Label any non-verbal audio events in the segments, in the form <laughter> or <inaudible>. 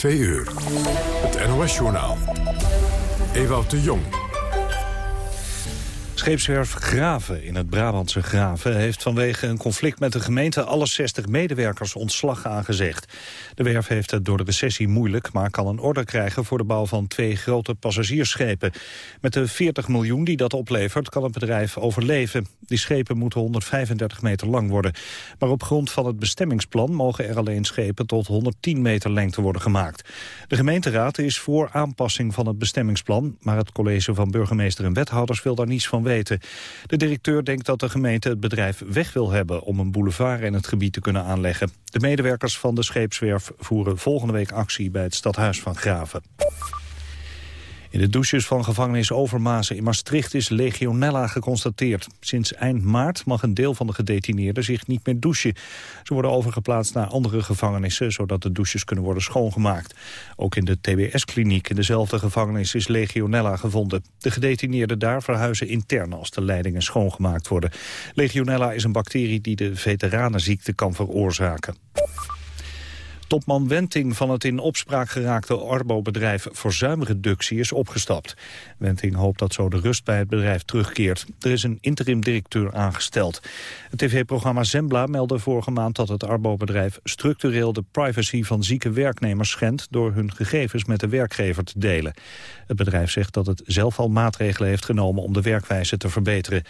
2 uur. Het NOS-journaal. Ewout de Jong. Scheepswerf Graven in het Brabantse Graven heeft vanwege een conflict met de gemeente alle 60 medewerkers ontslag aangezegd. De werf heeft het door de recessie moeilijk, maar kan een order krijgen voor de bouw van twee grote passagiersschepen. Met de 40 miljoen die dat oplevert kan het bedrijf overleven. Die schepen moeten 135 meter lang worden. Maar op grond van het bestemmingsplan mogen er alleen schepen tot 110 meter lengte worden gemaakt. De gemeenteraad is voor aanpassing van het bestemmingsplan, maar het college van burgemeester en wethouders wil daar niets van weten. De directeur denkt dat de gemeente het bedrijf weg wil hebben... om een boulevard in het gebied te kunnen aanleggen. De medewerkers van de scheepswerf voeren volgende week actie... bij het stadhuis van Graven. In de douches van gevangenis Overmazen in Maastricht is legionella geconstateerd. Sinds eind maart mag een deel van de gedetineerden zich niet meer douchen. Ze worden overgeplaatst naar andere gevangenissen, zodat de douches kunnen worden schoongemaakt. Ook in de TBS-kliniek in dezelfde gevangenis is legionella gevonden. De gedetineerden daar verhuizen intern als de leidingen schoongemaakt worden. Legionella is een bacterie die de veteranenziekte kan veroorzaken. Topman Wenting van het in opspraak geraakte Arbo-bedrijf Verzuimreductie is opgestapt. Wenting hoopt dat zo de rust bij het bedrijf terugkeert. Er is een interim-directeur aangesteld. Het tv-programma Zembla meldde vorige maand dat het Arbo-bedrijf structureel de privacy van zieke werknemers schendt door hun gegevens met de werkgever te delen. Het bedrijf zegt dat het zelf al maatregelen heeft genomen om de werkwijze te verbeteren.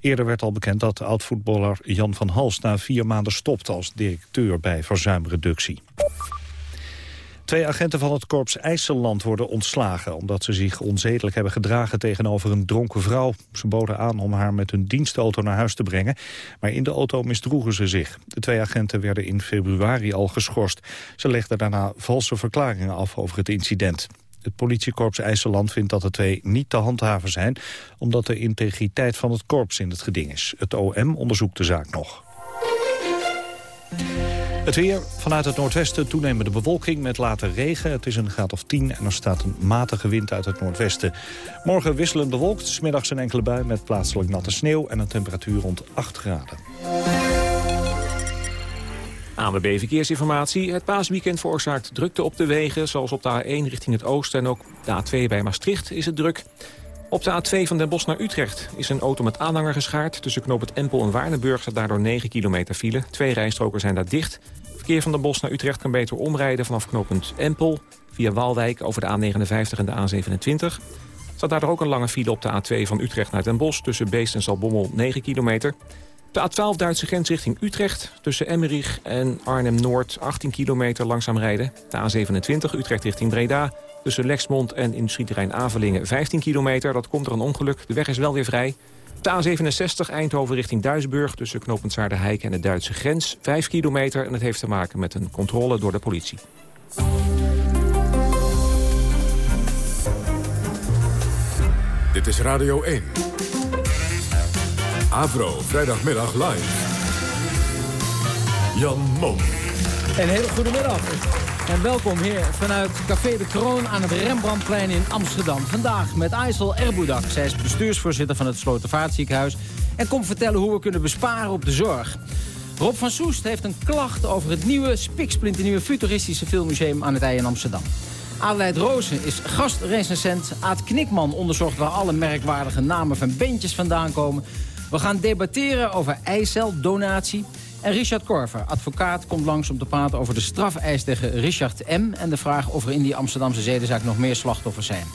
Eerder werd al bekend dat oud-voetballer Jan van Hals na vier maanden stopt als directeur bij verzuimreductie. Twee agenten van het korps IJsseland worden ontslagen... omdat ze zich onzedelijk hebben gedragen tegenover een dronken vrouw. Ze boden aan om haar met hun dienstauto naar huis te brengen... maar in de auto misdroegen ze zich. De twee agenten werden in februari al geschorst. Ze legden daarna valse verklaringen af over het incident. Het politiekorps IJsseland vindt dat de twee niet te handhaven zijn... omdat de integriteit van het korps in het geding is. Het OM onderzoekt de zaak nog. Het weer vanuit het noordwesten toenemende bewolking met later regen. Het is een graad of 10 en er staat een matige wind uit het noordwesten. Morgen wisselend bewolkt, smiddags een enkele bui met plaatselijk natte sneeuw... en een temperatuur rond 8 graden. ANWB Verkeersinformatie. Het paasweekend veroorzaakt drukte op de wegen... zoals op de A1 richting het oosten en ook de A2 bij Maastricht is het druk. Op de A2 van Den Bosch naar Utrecht is een auto met aanhanger geschaard. Tussen knoop Empel en Waardenburg staat daardoor 9 kilometer file. Twee rijstroken zijn daar dicht. Verkeer van Den Bosch naar Utrecht kan beter omrijden vanaf knooppunt Empel... via Waalwijk over de A59 en de A27. Staat daardoor ook een lange file op de A2 van Utrecht naar Den Bosch... tussen Beest en Zalbommel 9 kilometer. De A12 Duitse grens richting Utrecht. Tussen Emmerich en Arnhem-Noord 18 kilometer langzaam rijden. De A27 Utrecht richting Breda. Tussen Lexmond en industrieterrein Avelingen 15 kilometer. Dat komt er een ongeluk. De weg is wel weer vrij. De A67 Eindhoven richting Duisburg tussen knooppunt Zaardenheik en de Duitse grens. 5 kilometer en het heeft te maken met een controle door de politie. Dit is Radio 1. Avro, vrijdagmiddag live. Jan. Een hele goede middag. En welkom hier vanuit Café de Kroon aan het Rembrandtplein in Amsterdam. Vandaag met Aysel Erboudak. Zij is bestuursvoorzitter van het Slotervaartziekenhuis... en komt vertellen hoe we kunnen besparen op de zorg. Rob van Soest heeft een klacht over het nieuwe spiksplinternieuwe futuristische filmmuseum aan het IJ in Amsterdam. Adelaide Rozen is gastrecensent. Aad Knikman onderzocht waar alle merkwaardige namen van bandjes vandaan komen. We gaan debatteren over eiceldonatie. En Richard Korver, advocaat, komt langs om te praten over de strafeis tegen Richard M. En de vraag of er in die Amsterdamse zedenzaak nog meer slachtoffers zijn.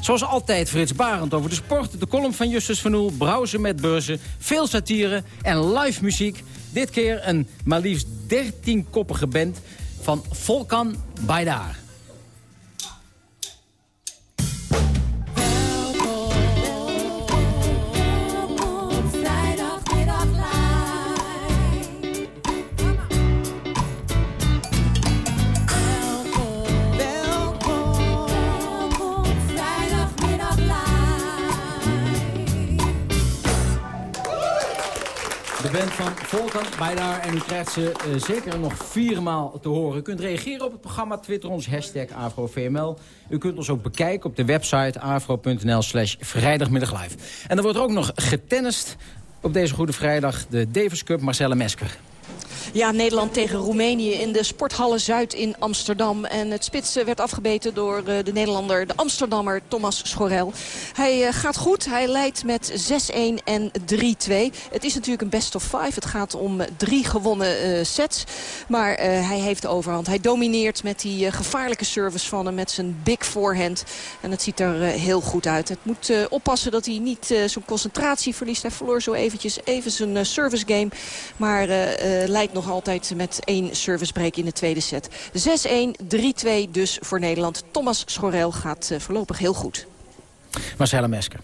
Zoals altijd Frits Barend over de sport, de column van Justus van Oel... browsen met beurzen, veel satire en live muziek. Dit keer een maar liefst 13-koppige band van Volkan Baydar. Van Volkan Bijdaar. En u krijgt ze uh, zeker nog viermaal te horen. U kunt reageren op het programma, twitter ons hashtag AfroVML. U kunt ons ook bekijken op de website afro.nl slash vrijdagmiddag live. En er wordt ook nog getennist op deze Goede Vrijdag. De Davis Cup Marcelle Mesker. Ja, Nederland tegen Roemenië in de Sporthalle Zuid in Amsterdam. En het spits werd afgebeten door de Nederlander, de Amsterdammer Thomas Schorel. Hij gaat goed. Hij leidt met 6-1 en 3-2. Het is natuurlijk een best of five. Het gaat om drie gewonnen sets. Maar hij heeft de overhand. Hij domineert met die gevaarlijke service van hem. Met zijn big forehand. En het ziet er heel goed uit. Het moet oppassen dat hij niet zijn concentratie verliest. Hij verloor zo eventjes even zijn service game. Maar leidt nog altijd met één servicebreak in de tweede set. 6-1, 3-2 dus voor Nederland. Thomas Schorel gaat voorlopig heel goed. Marcella Mesker.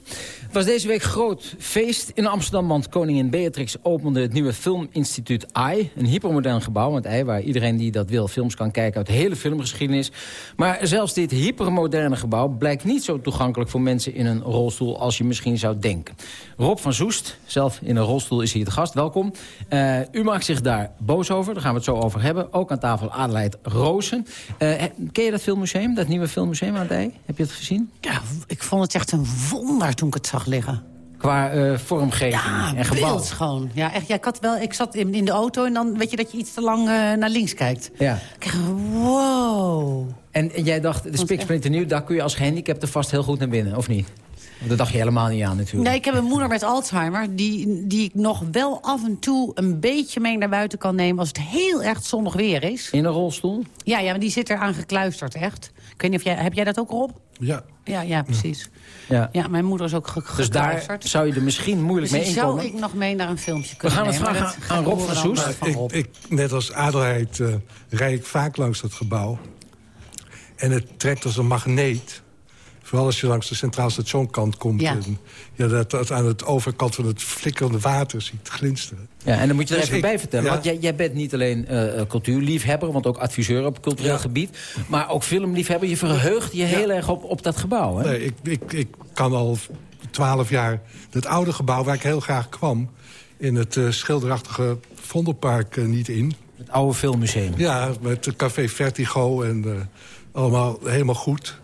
Het was deze week groot feest in Amsterdam, want koningin Beatrix opende het nieuwe filminstituut AI. Een hypermodern gebouw, want AI, waar iedereen die dat wil films kan kijken uit de hele filmgeschiedenis. Maar zelfs dit hypermoderne gebouw blijkt niet zo toegankelijk voor mensen in een rolstoel als je misschien zou denken. Rob van Zoest, zelf in een rolstoel, is hier de gast. Welkom. Uh, u maakt zich daar boos over, daar gaan we het zo over hebben. Ook aan tafel Adelheid Roosen. Uh, ken je dat filmmuseum, dat nieuwe filmmuseum aan het? Heb je het gezien? Ja, ik vond het echt een wonder toen ik het zag liggen. Qua uh, vormgeving ja, en gebouw. gewoon. Ja, echt, ja, ik, had wel, ik zat in, in de auto en dan weet je dat je iets te lang uh, naar links kijkt. Ja. Ik dacht, wow. En, en jij dacht, de Spiksplinter nieuw, daar kun je als gehandicapte vast heel goed naar binnen, of niet? Dat dacht je helemaal niet aan natuurlijk. Nee, ik heb een moeder met Alzheimer... Die, die ik nog wel af en toe een beetje mee naar buiten kan nemen... als het heel erg zonnig weer is. In een rolstoel? Ja, ja maar die zit eraan gekluisterd, echt. Ik weet niet of jij, heb jij dat ook, Rob? Ja. Ja, ja precies. Ja. ja, mijn moeder is ook ge Dus daar zou je er misschien moeilijk dus mee inkomen? zou ik nog mee naar een filmpje kunnen We gaan het vragen aan Rob van Soest. Ik, ik, net als Adelheid uh, rijd ik vaak langs dat gebouw. En het trekt als een magneet. Vooral als je langs de Centraal Stationkant komt. Ja. En ja, dat, dat aan het overkant van het flikkerende water ziet glinsteren. Ja, en dan moet je er Dus even ik- bij vertellen. ja. Want jij, jij bent niet alleen eh, cultuurliefhebber, want ook adviseur op cultureel Ja. gebied. Maar ook filmliefhebber. Je verheugt je heel erg op, op dat gebouw, hè? Nee, ik, ik, ik kan al twaalf jaar het oude gebouw waar ik heel graag kwam... in het eh, schilderachtige Vondelpark eh, niet in. Het oude filmmuseum. Ja, met het café Vertigo en eh, allemaal helemaal goed.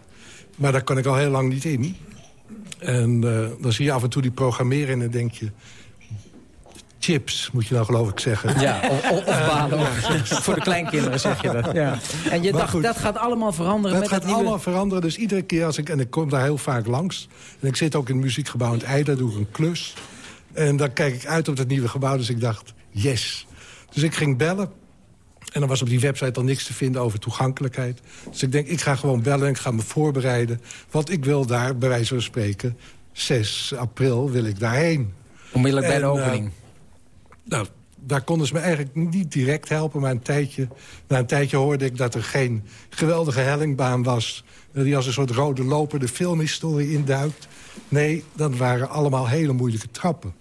Maar daar kan ik al heel lang niet in. En eh, dan zie je af en toe die programmeren en dan denk je... Chips, moet je nou geloof ik zeggen. Ja, of, of, baden. Voor de kleinkinderen zeg je dat. Ja. En je Maar dacht, goed. dat gaat allemaal veranderen Dat met gaat het nieuwe... allemaal veranderen. Dus iedere keer als ik... En ik kom daar heel vaak langs. En ik zit ook in het muziekgebouw in het ei. Daar doe ik een klus. En dan kijk ik uit op het nieuwe gebouw. Dus ik dacht, yes. Dus ik ging bellen. En dan was op die website al niks te vinden over toegankelijkheid. Dus ik denk, ik ga gewoon bellen en ik ga me voorbereiden. Want ik wil daar, bij wijze van spreken... 6 april wil ik daarheen. Onmiddellijk bij de eh, opening. Nou, daar konden ze me eigenlijk niet direct helpen. Maar een tijdje, na een tijdje hoorde ik dat er geen geweldige hellingbaan was... eh, die als een soort rode loper de filmhistorie induikt. Nee, dat waren allemaal hele moeilijke trappen.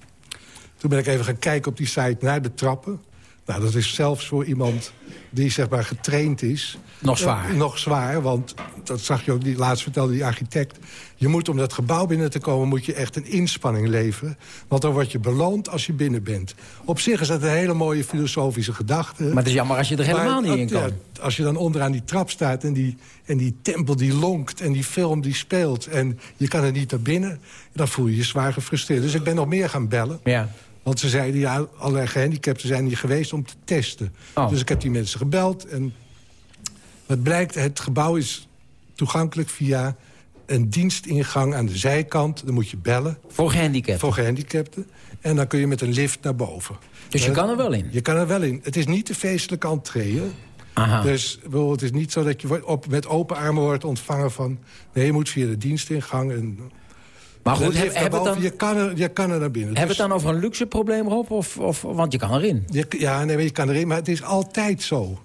Toen ben ik even gaan kijken op die site naar de trappen. Nou, dat is zelfs voor iemand die zeg maar getraind is... Nog zwaar. eh, nog zwaar, want dat zag je ook, die, laatst vertelde die architect... je moet om dat gebouw binnen te komen, moet je echt een inspanning leveren. Want dan word je beloond als je binnen bent. Op zich is dat een hele mooie filosofische gedachte. Maar het is jammer als je er helemaal Maar, niet in ja, kan. als je dan onderaan die trap staat en die, en die tempel die lonkt... en die film die speelt en je kan er niet naar binnen... dan voel je je zwaar gefrustreerd. Dus ik ben nog meer gaan bellen. Ja. Want ze zeiden, ja, allerlei gehandicapten zijn hier geweest om te testen. Oh. Dus ik heb die mensen gebeld. En wat blijkt, het gebouw is toegankelijk via een dienstingang aan de zijkant. Dan moet je bellen Voor gehandicapten. voor gehandicapten. En dan kun je met een lift naar boven. Dus je kan er wel in. Je kan er wel in. Het is niet de feestelijke entree. Aha. Dus het is niet zo dat je wordt op, met open armen wordt ontvangen van... nee, je moet via de dienstingang. En, maar de goed, lift heb, naar heb het boven. dan, je, kan er, je kan er naar binnen. hebben Dus- het dan over een luxe probleem, Rob? Of, of, want je kan erin. Je, ja, nee, je kan erin, maar het is altijd zo.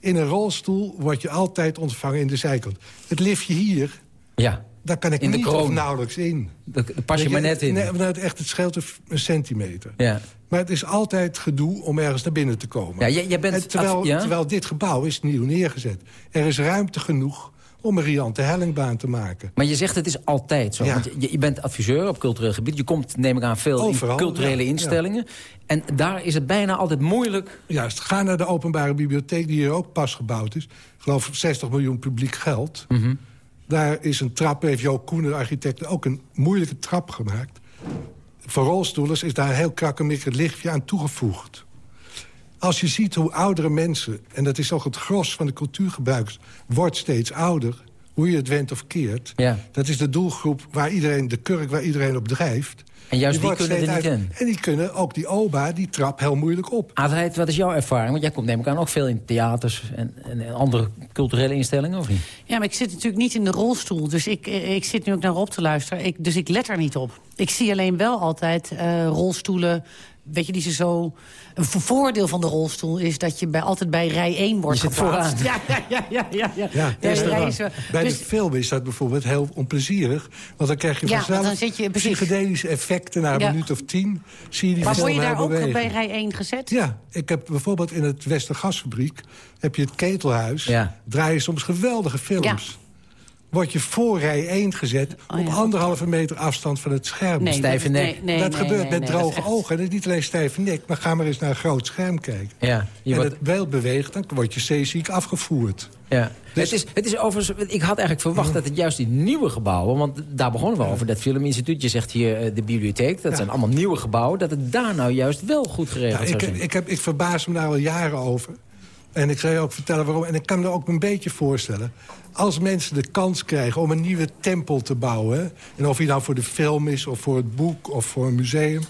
In een rolstoel word je altijd ontvangen in de zijkant. Het liftje hier, Ja, daar kan ik In de niet of nauwelijks in. daar pas je maar net in. Nee, het, echt, het scheelt een, centimeter. Ja. Maar het is altijd gedoe om ergens naar binnen te komen. Ja, bent En terwijl, af- ja? terwijl dit gebouw is nieuw neergezet. Er is ruimte genoeg om een riante hellingbaan te maken. Maar je zegt het is altijd zo. Ja. Want je, je bent adviseur op cultureel gebied. Je komt, neem ik aan, veel Overal, in culturele ja, instellingen. En daar is het bijna altijd moeilijk. Juist, ga naar de openbare bibliotheek die hier ook pas gebouwd is. Ik geloof 60 miljoen publiek geld. Mhm. Daar is een trap, heeft Jo Koenen, de architect, ook een moeilijke trap gemaakt. Voor rolstoelers is daar een heel krakkemikkig lichtje aan toegevoegd. Als je ziet hoe oudere mensen... en dat is toch het gros van de cultuurgebruik... wordt steeds ouder, hoe je het went of keert. Ja. Dat is de doelgroep waar iedereen, de kurk waar iedereen op drijft. En juist die kunnen er niet uit- in. En die kunnen, ook die oba, die trap heel moeilijk op. Adelheid, wat is jouw ervaring? Want jij komt neem ik aan ook veel in theaters en, en, en andere culturele instellingen, of niet? Ja, maar ik zit natuurlijk niet in de rolstoel. Dus ik, eh, ik zit nu ook naar Rob te luisteren. Ik, dus ik let er niet op. Ik zie alleen wel altijd eh, rolstoelen... Weet je, die ze zo... Een vo- voordeel van de rolstoel is dat je bij, altijd bij rij 1 wordt Je geplaatst. vooraan. <laughs> Ja, ja, ja, ja, ja. Ja, ja. is, eh, Bij dus- de film is dat bijvoorbeeld heel onplezierig. Want dan krijg je Ja, vanzelf dan zit je- psychedelische effecten... na een Ja. minuut of tien zie je die maar word je daar ook bewegen. bij rij 1 gezet? Ja, ik heb bijvoorbeeld in het Westergasfabriek... heb je het ketelhuis, Ja. draaien soms geweldige films. Word je voor rij 1 gezet Oh, op anderhalve meter afstand van het scherm. Nee, Stijve dat- nek. nee, nee, dat nee, gebeurt nee, met nee, dat is droge echt- ogen. En het is niet alleen stijve nek, maar ga maar eens naar een groot scherm kijken. Ja, je en wordt- het beeld beweegt, dan word je zeeziek afgevoerd. Ja. Dus- het, is, het is overigens, ik had eigenlijk verwacht dat het juist die nieuwe gebouwen... want daar begonnen we over, dat filminstituut. Je zegt hier eh, de bibliotheek, dat Ja. zijn allemaal nieuwe gebouwen... dat het daar nou juist wel goed geregeld Ja, zou ik, zijn. ik, heb, ik verbaas me daar al jaren over. En ik zal je ook vertellen waarom. En ik kan me ook een beetje voorstellen. Als mensen de kans krijgen om een nieuwe tempel te bouwen... en of die nou voor de film is, of voor het boek, of voor een museum...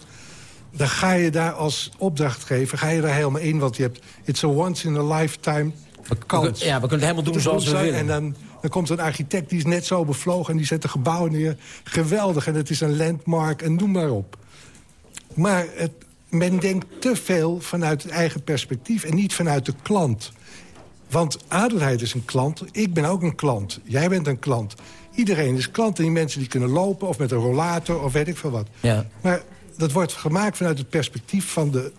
dan ga je daar als opdrachtgever ga je daar helemaal in. Want je hebt, it's a once in a lifetime kans. Ja, we kunnen het helemaal doen zoals we willen. En dan, dan komt een architect die is net zo bevlogen... en die zet een gebouw neer. Geweldig, en het is een landmark en noem maar op. Maar het, men denkt te veel vanuit het eigen perspectief... en niet vanuit de klant. Want Adelheid is een klant, ik ben ook een klant. Jij bent een klant. Iedereen is klant en die mensen die kunnen lopen... of met een rollator of weet ik veel wat. Ja. Maar dat wordt gemaakt vanuit het perspectief van de...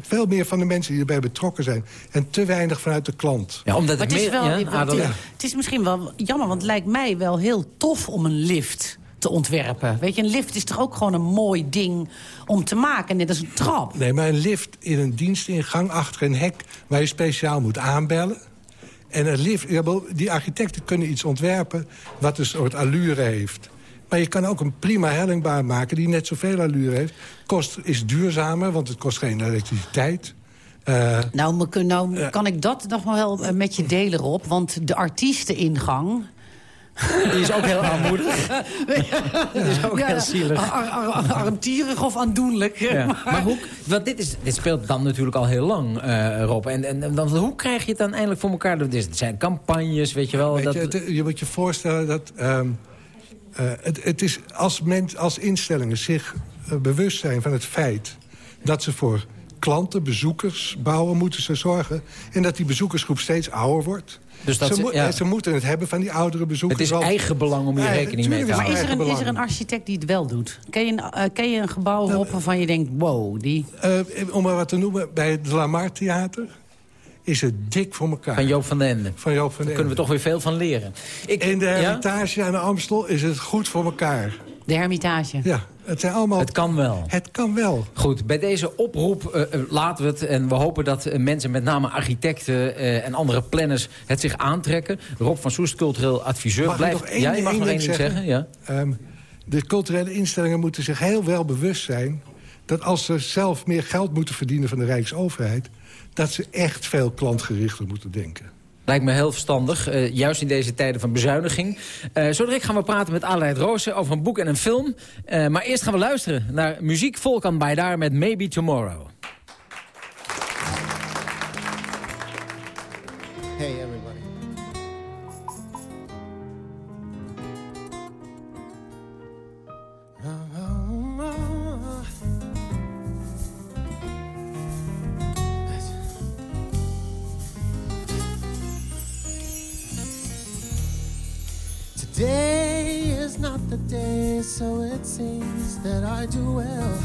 veel meer van de mensen die erbij betrokken zijn. En te weinig vanuit de klant. Ja, omdat het het is, meer... wel, ja, het is misschien wel jammer, want het lijkt mij wel heel tof om een lift te ontwerpen. Weet je, een lift is toch ook gewoon een mooi ding om te maken, net als een trap. Nee, maar een lift in een dienstingang achter een hek... waar je speciaal moet aanbellen. En een lift, die architecten kunnen iets ontwerpen... wat een soort allure heeft. Maar je kan ook een prima hellingbaan maken die net zoveel allure heeft. Kost, is duurzamer, want het kost geen elektriciteit. Eh, Nou, me nou kan ik dat nog wel eh, met je delen, Rob. Want de artiesteningang... Die is ook heel aanmoedig. <laughs> Dat is ook heel zielig. ar- ar- ar- armtierig of aandoenlijk. Ja. <laughs> Maar- Maar hoe, want dit, is, dit speelt dan natuurlijk al heel lang, eh, Rob. En, en, dan, hoe krijg je het dan eindelijk voor elkaar? Er er zijn campagnes, weet je wel. Weet dat, je, het- je moet je voorstellen dat... ehm, eh, het, het is als, men, als instellingen zich eh, bewust zijn van het feit... dat ze voor klanten, bezoekers bouwen, moeten ze zorgen... en dat die bezoekersgroep steeds ouder wordt. Dus dat ze, ja. ze moeten het hebben van die oudere bezoekers. het is eigen belang om hier Ja, rekening mee te tuurlijk Maar is houden. er, een, is er een architect die het wel doet? Ken je een, eh, ken je een gebouw, Rob, waarvan je denkt... wow, die... Eh, om maar wat te noemen, bij het Lamar Theater is het dik voor elkaar. Van Joop van den Ende. Van Joop van Daar den kunnen we toch weer veel van leren. Ik, In de ja? Hermitage aan de Amstel is het goed voor elkaar. De Hermitage. Ja, het zijn allemaal... Het kan wel. Het kan wel. Goed, bij deze oproep eh, eh, laten we het. En we hopen dat eh, mensen, met name architecten eh, en andere planners... het zich aantrekken. Rob van Soest, cultureel adviseur. Mag ik blijft. nog één- ja, je mag één nog één ding zeggen? ja. Ehm, de culturele instellingen moeten zich heel wel bewust zijn... dat als ze zelf meer geld moeten verdienen van de Rijksoverheid... dat ze echt veel klantgerichter moeten denken. Lijkt me heel verstandig, eh, juist in deze tijden van bezuiniging. Eh zo direct gaan we praten met Aleid Roosen over een boek en een film. Eh, maar eerst gaan we luisteren naar muziek Volkan Baydar met Maybe Tomorrow. Hey, everybody. Today is not the day, so it seems that I do well.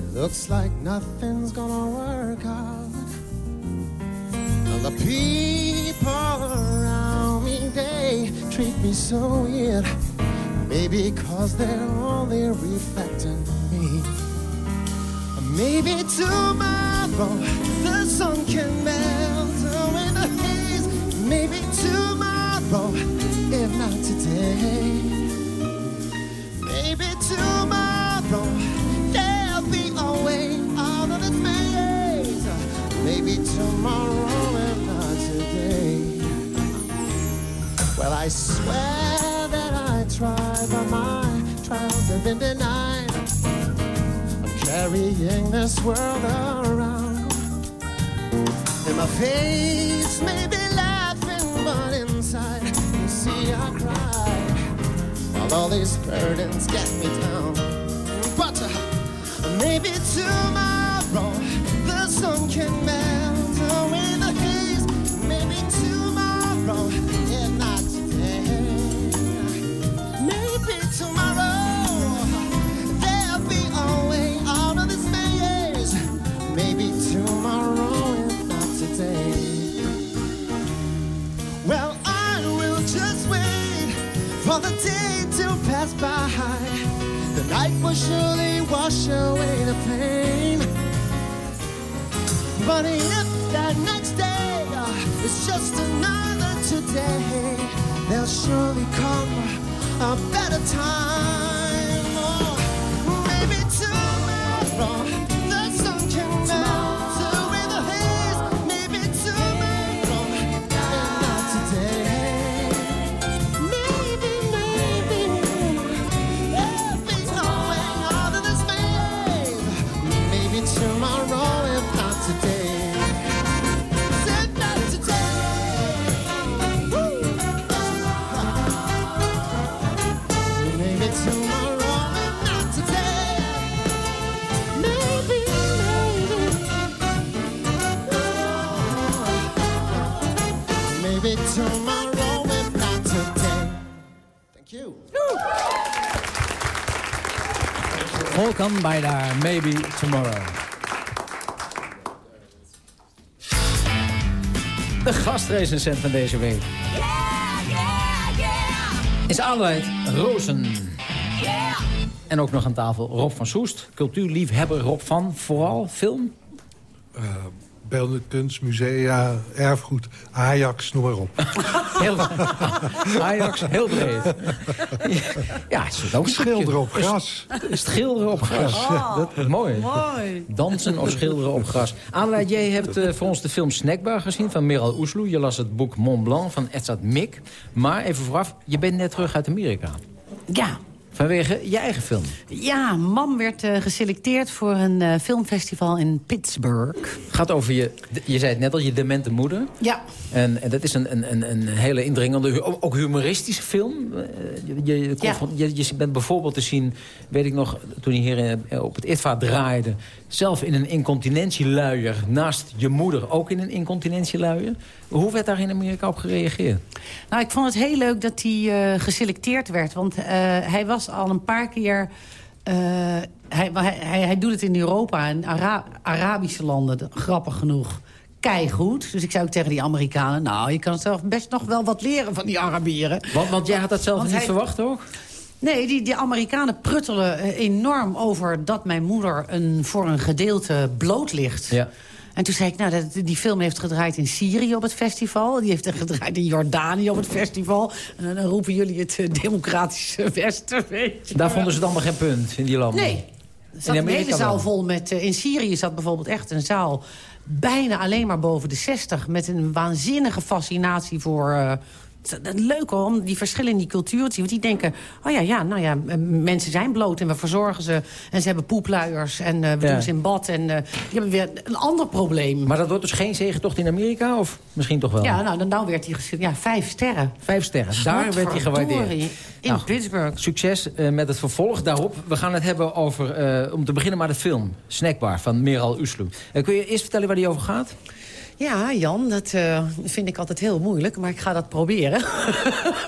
It looks like nothing's gonna work out. The people around me, they treat me so weird. Maybe cause they're only reflecting me. Maybe tomorrow the sun can melt away the haze. Maybe tomorrow, tomorrow, if not today. Maybe tomorrow there'll be a way out of this maze. Maybe tomorrow, if not today. Well, I swear that I tried, but my trials have been denied. I'm carrying this world around, and my face may be you I cry. While all these burdens get me down. But uh, maybe tomorrow the sun can the day to pass by. The night will surely wash away the pain. But if that next day uh, is just another today, there'll surely come a better time. Tomorrow, if not today. Thank you. Bijna, maybe tomorrow. De gastrecensent van deze week. Is Aloid Rozen. En ook nog aan tafel Rob van Soest, cultuurliefhebber Rob van, vooral film. Beeldende kunst, musea, erfgoed, Ajax, noem maar op. <laughs> Heel, Ajax, heel breed. <laughs> Ja, het is ook Schilderen op gras. Is het schilderen op gras? dat is mooi. Mooi. Dansen of schilderen op gras. Aloid, jij hebt eh, voor ons de film Snackbar gezien van Meral Oesloe. Je las het boek Mont Blanc van Edzard Mik. Maar even vooraf, je bent net terug uit Amerika. Ja, Vanwege je eigen film. ja mam werd eh, geselecteerd voor een eh, filmfestival in Pittsburgh. Het gaat over je, je zei het net al, je demente moeder. Ja, En, en dat is een, een, een, hele indringende, ook humoristische film. Eh, Je, je, Ja. je, je bent bijvoorbeeld te zien, weet ik nog, toen je hier op het ITVA draaide... zelf in een incontinentieluier naast je moeder ook in een incontinentieluier. Hoe werd daar in Amerika op gereageerd? nou ik vond het heel leuk dat hij eh, geselecteerd werd. Want eh, hij was al een paar keer... eh, hij, hij, hij, doet het in Europa en Ara- Arabische landen, de- grappig genoeg. Keigoed. Dus ik zou ook tegen die Amerikanen... nou, je kan zelf best nog wel wat leren van die Arabieren. Want, want jij had dat zelf Want niet hij- verwacht, ook? Nee, die, die Amerikanen pruttelen eh, enorm over dat mijn moeder een, voor een gedeelte bloot ligt. Ja. En toen zei ik, nou, die film heeft gedraaid in Syrië op het festival. Die heeft gedraaid in Jordanië op het festival. En dan roepen jullie het eh, democratische <laughs> Westen, weet je. Daar vonden ze het allemaal geen punt in die landen. Nee. Er zat een hele zaal vol met... eh, in Syrië zat bijvoorbeeld echt een zaal bijna alleen maar boven de 60... met een waanzinnige fascinatie voor... het is leuk hoor, om die verschillen in die cultuur te zien. Want die denken, oh ja, ja, nou ja, mensen zijn bloot en we verzorgen ze. En ze hebben poepluiers en eh, we Ja. doen ze in bad. En eh, die hebben weer een ander probleem. Maar dat wordt dus geen zegentocht in Amerika? Of misschien toch wel? ja, nou, dan, nou werd hij. Ja, vijf sterren. Vijf sterren. Daar werd hij gewaardeerd. In Nou, Pittsburgh. Succes eh, met het vervolg daarop. We gaan het hebben over, om te beginnen maar de film. Snackbar van Meral Uslu. Kun je eerst vertellen waar die over gaat? Ja, Jan, dat eh, vind ik altijd heel moeilijk, maar ik ga dat proberen.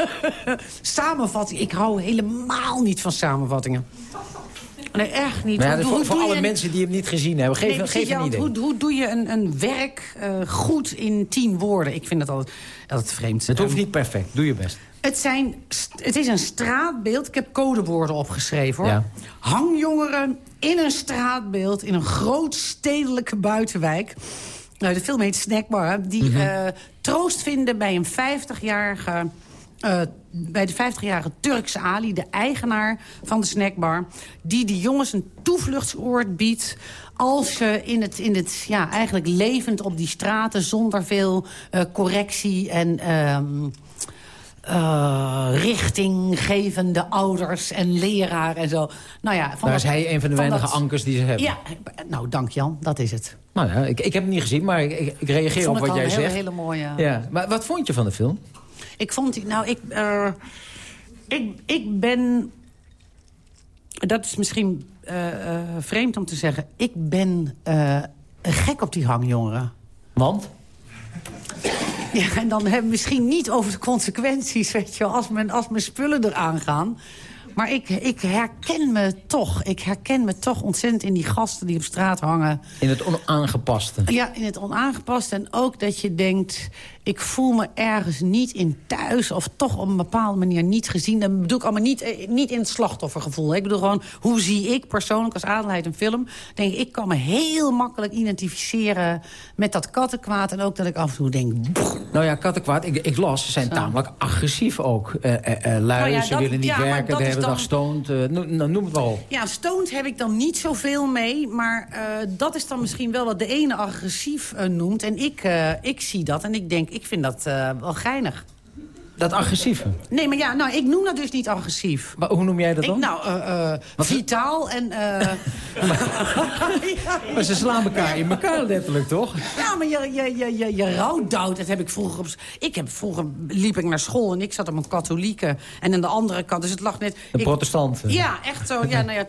<laughs> Samenvatting, ik hou helemaal niet van samenvattingen. Nee, echt niet. Maar ja, Hoe- hoe voor, alle je mensen die hem niet gezien hebben. Geef, Nee, geef een idee. hoe, hoe doe je een, een werk eh, goed in tien woorden? Ik vind dat altijd, altijd vreemd. Het hoeft Ehm, niet perfect. Doe je best. het, zijn, het is een straatbeeld. Ik heb codewoorden opgeschreven, hoor. Ja. Hangjongeren in een straatbeeld... in een groot stedelijke buitenwijk. Nou, de film heet Snackbar. Die Mhm. eh, troost vinden bij een 50-jarige... eh, bij de 50-jarige Turkse Ali, de eigenaar van de snackbar... die de jongens een toevluchtsoord biedt... als je in het, in het ja, eigenlijk levend op die straten... zonder veel eh, correctie en... ehm, eh, richtinggevende ouders en leraar en zo. Nou ja, van Daar is dat- hij een van de weinige dat- ankers die ze hebben. Ja, nou dank Jan, dat is het. Nou ja, ik, ik heb het niet gezien, maar ik, ik, reageer op wat jij een hele, zegt. hele mooie... Ja, maar wat vond je van de film? Ik vond die, nou, ik, eh, ik, ik ben, dat is misschien eh, vreemd om te zeggen, ik ben gek op die hangjongeren. Want? Ja, en dan hebben we misschien niet over de consequenties, weet je als mijn, als mijn spullen eraan gaan. Maar ik, ik herken me toch, ik herken me toch ontzettend in die gasten die op straat hangen. In het onaangepaste. Ja, in het onaangepast. En ook dat je denkt, ik voel me ergens niet in thuis... of toch op een bepaalde manier niet gezien. Dat bedoel ik allemaal niet, eh, niet in het slachtoffergevoel. Ik bedoel gewoon, hoe zie ik persoonlijk als Adelheid een film? Denk ik, ik kan me heel makkelijk identificeren met dat kattenkwaad. En ook dat ik af en toe denk... Nou ja, kattenkwaad, ik, ik las, ze zijn tamelijk agressief ook. Lui, Nou ja, ze dat- willen niet ja, werken, de hele dan- stoned. eh, noem, nou, noem het maar op. Ja, stoned heb ik dan niet zoveel mee. Maar eh, dat is dan misschien wel wat de ene agressief eh, noemt. En ik, ik zie dat en ik denk, ik vind dat wel geinig. Dat agressieve. Nee, maar ja, nou, ik noem dat dus niet agressief. Maar hoe noem jij dat Ik, dan? nou, eh, eh, vitaal en... eh, <laughs> <laughs> Maar ze slaan elkaar in elkaar letterlijk, toch? ja, maar je, je, je, je, je rouwdouwt, dat heb ik vroeger... Op, ik heb vroeger liep ik naar school en ik zat op een katholieke. En aan de andere kant, dus het lag net... De ik- protestanten. Ja, echt zo. Ja, nou ja,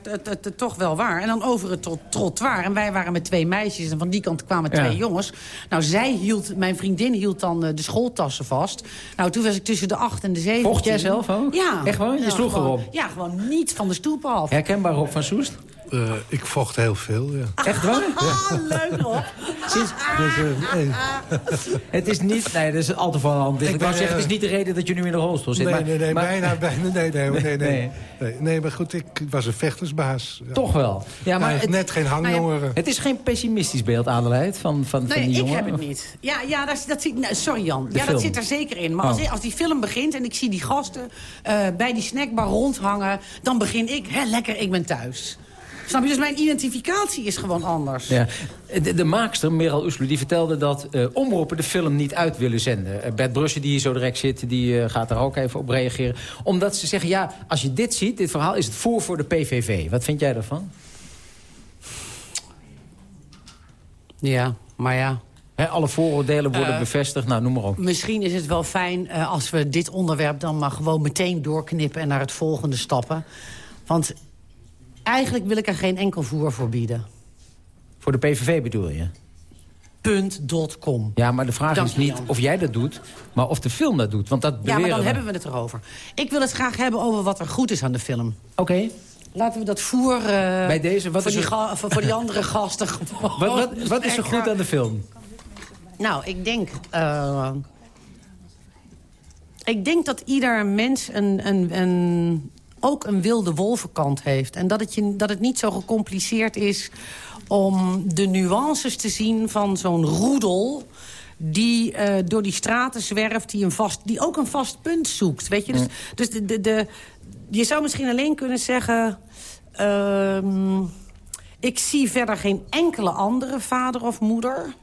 toch wel waar. En dan over het trot- trottoir. En wij waren met twee meisjes en van die kant kwamen twee jongens. Nou, zij hield, mijn vriendin hield dan de schooltassen vast. Nou, toen was ik tussen de acht en de zeven. Vocht jij zelf ook? Ja. Echt waar? Je sloeg gewoon- erop? Ja, gewoon niet van de stoep af. Herkenbaar Rob van Soest? Eh, ik vocht heel veel, ja. Echt waar? <laughs> Ah, leuk hoor. Sinds, Dus, eh, nee, <laughs> het is niet... Nee, dat is al te van de hand. Ik, Ik wou zeggen, het is eh, niet de reden dat je nu in de rolstoel zit. nee, maar, nee, nee, maar- bijna, bijna, nee, nee, nee, nee, Nee. <laughs> nee. Nee, nee, maar goed, ik was een vechtersbaas. Ja. Toch wel. Ja, maar het, net geen hangjongeren. het is geen pessimistisch beeld, Adelheid, van, van, van Nee, die ik jongen. heb het niet. Ja, ja dat, dat zie, nou, sorry Jan. De ja, film. dat zit er zeker in. Maar als, Oh. als die film begint en ik zie die gasten eh, bij die snackbar rondhangen... dan begin ik, hè, lekker, ik ben thuis. Snap je? Dus mijn identificatie is gewoon anders. Ja. De, de maakster, Meral Oeslu, die vertelde dat eh, omroepen de film niet uit willen zenden. Eh, Bert Brussen, die hier zo direct zit, die eh, gaat daar ook even op reageren. Omdat ze zeggen, ja, als je dit ziet, dit verhaal, is het voor voor de PVV. Wat vind jij daarvan? Ja, maar ja. Alle vooroordelen worden bevestigd, nou, noem maar op. Misschien is het wel fijn eh, als we dit onderwerp dan maar gewoon meteen doorknippen... en naar het volgende stappen. Want eigenlijk wil ik er geen enkel voer voor bieden. Voor de PVV bedoel je? Punt.com. Ja, maar de vraag Dank is niet of jij dat doet, maar of de film dat doet. Want dat Ja, maar dan we. hebben we het erover. Ik wil het graag hebben over wat er goed is aan de film. Oké. Laten we dat voer eh, Bij deze, wat voor, is die er- voor, die andere gasten <laughs> gewoon Wat, wat, wat is er goed aan de film? Nou, ik denk... eh, ik denk dat ieder mens een, een, een, ook een wilde wolvenkant heeft. En dat het, je, dat het niet zo gecompliceerd is om de nuances te zien van zo'n roedel die eh, door die straten zwerft, die, een vast, die ook een vast punt zoekt. Weet je? Dus, dus de, de, de, je zou misschien alleen kunnen zeggen... ehm, ik zie verder geen enkele andere vader of moeder...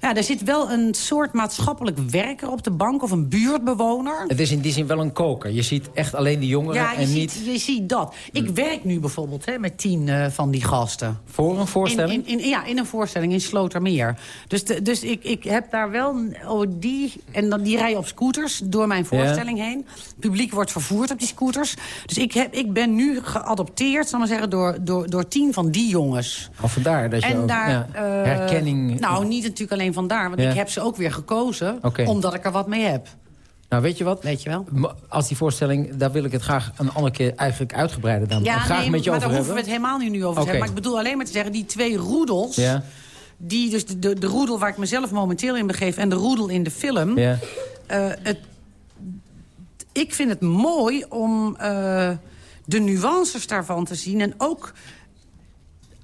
Ja, er zit wel een soort maatschappelijk werker op de bank... of een buurtbewoner. Het is in die zin wel een koker. Je ziet echt alleen die jongeren Ja, je, en ziet, niet je ziet dat. Ik werk nu bijvoorbeeld hè, met tien eh, van die gasten. voor een In, voorstelling. in, in- ja, in een voorstelling in Slotermeer. Dus, de, dus ik, ik heb daar wel... Oh, die, en dan, die rijden op scooters door mijn voorstelling heen. Het publiek wordt vervoerd op die scooters. Dus ik, heb, ik ben nu geadopteerd, zal maar zeggen, door, door, door tien van die jongens. Of vandaar dat je En ook, daar, ja, eh, herkenning... Nou, niet natuurlijk alleen vandaar. Want Ja. ik heb ze ook weer gekozen. Omdat ik er wat mee heb. Nou, weet je wat? Weet je wel? Als die voorstelling, daar wil ik het graag een andere keer eigenlijk uitgebreider dan graag nee, met je maar daar hoeven we het helemaal nu, nu over te hebben. Maar ik bedoel alleen maar te zeggen, die twee roedels... Ja, die dus de, de, de roedel waar ik mezelf momenteel in begeef... en de roedel in de film... ja. eh, het, ik vind het mooi om eh, de nuances daarvan te zien. En ook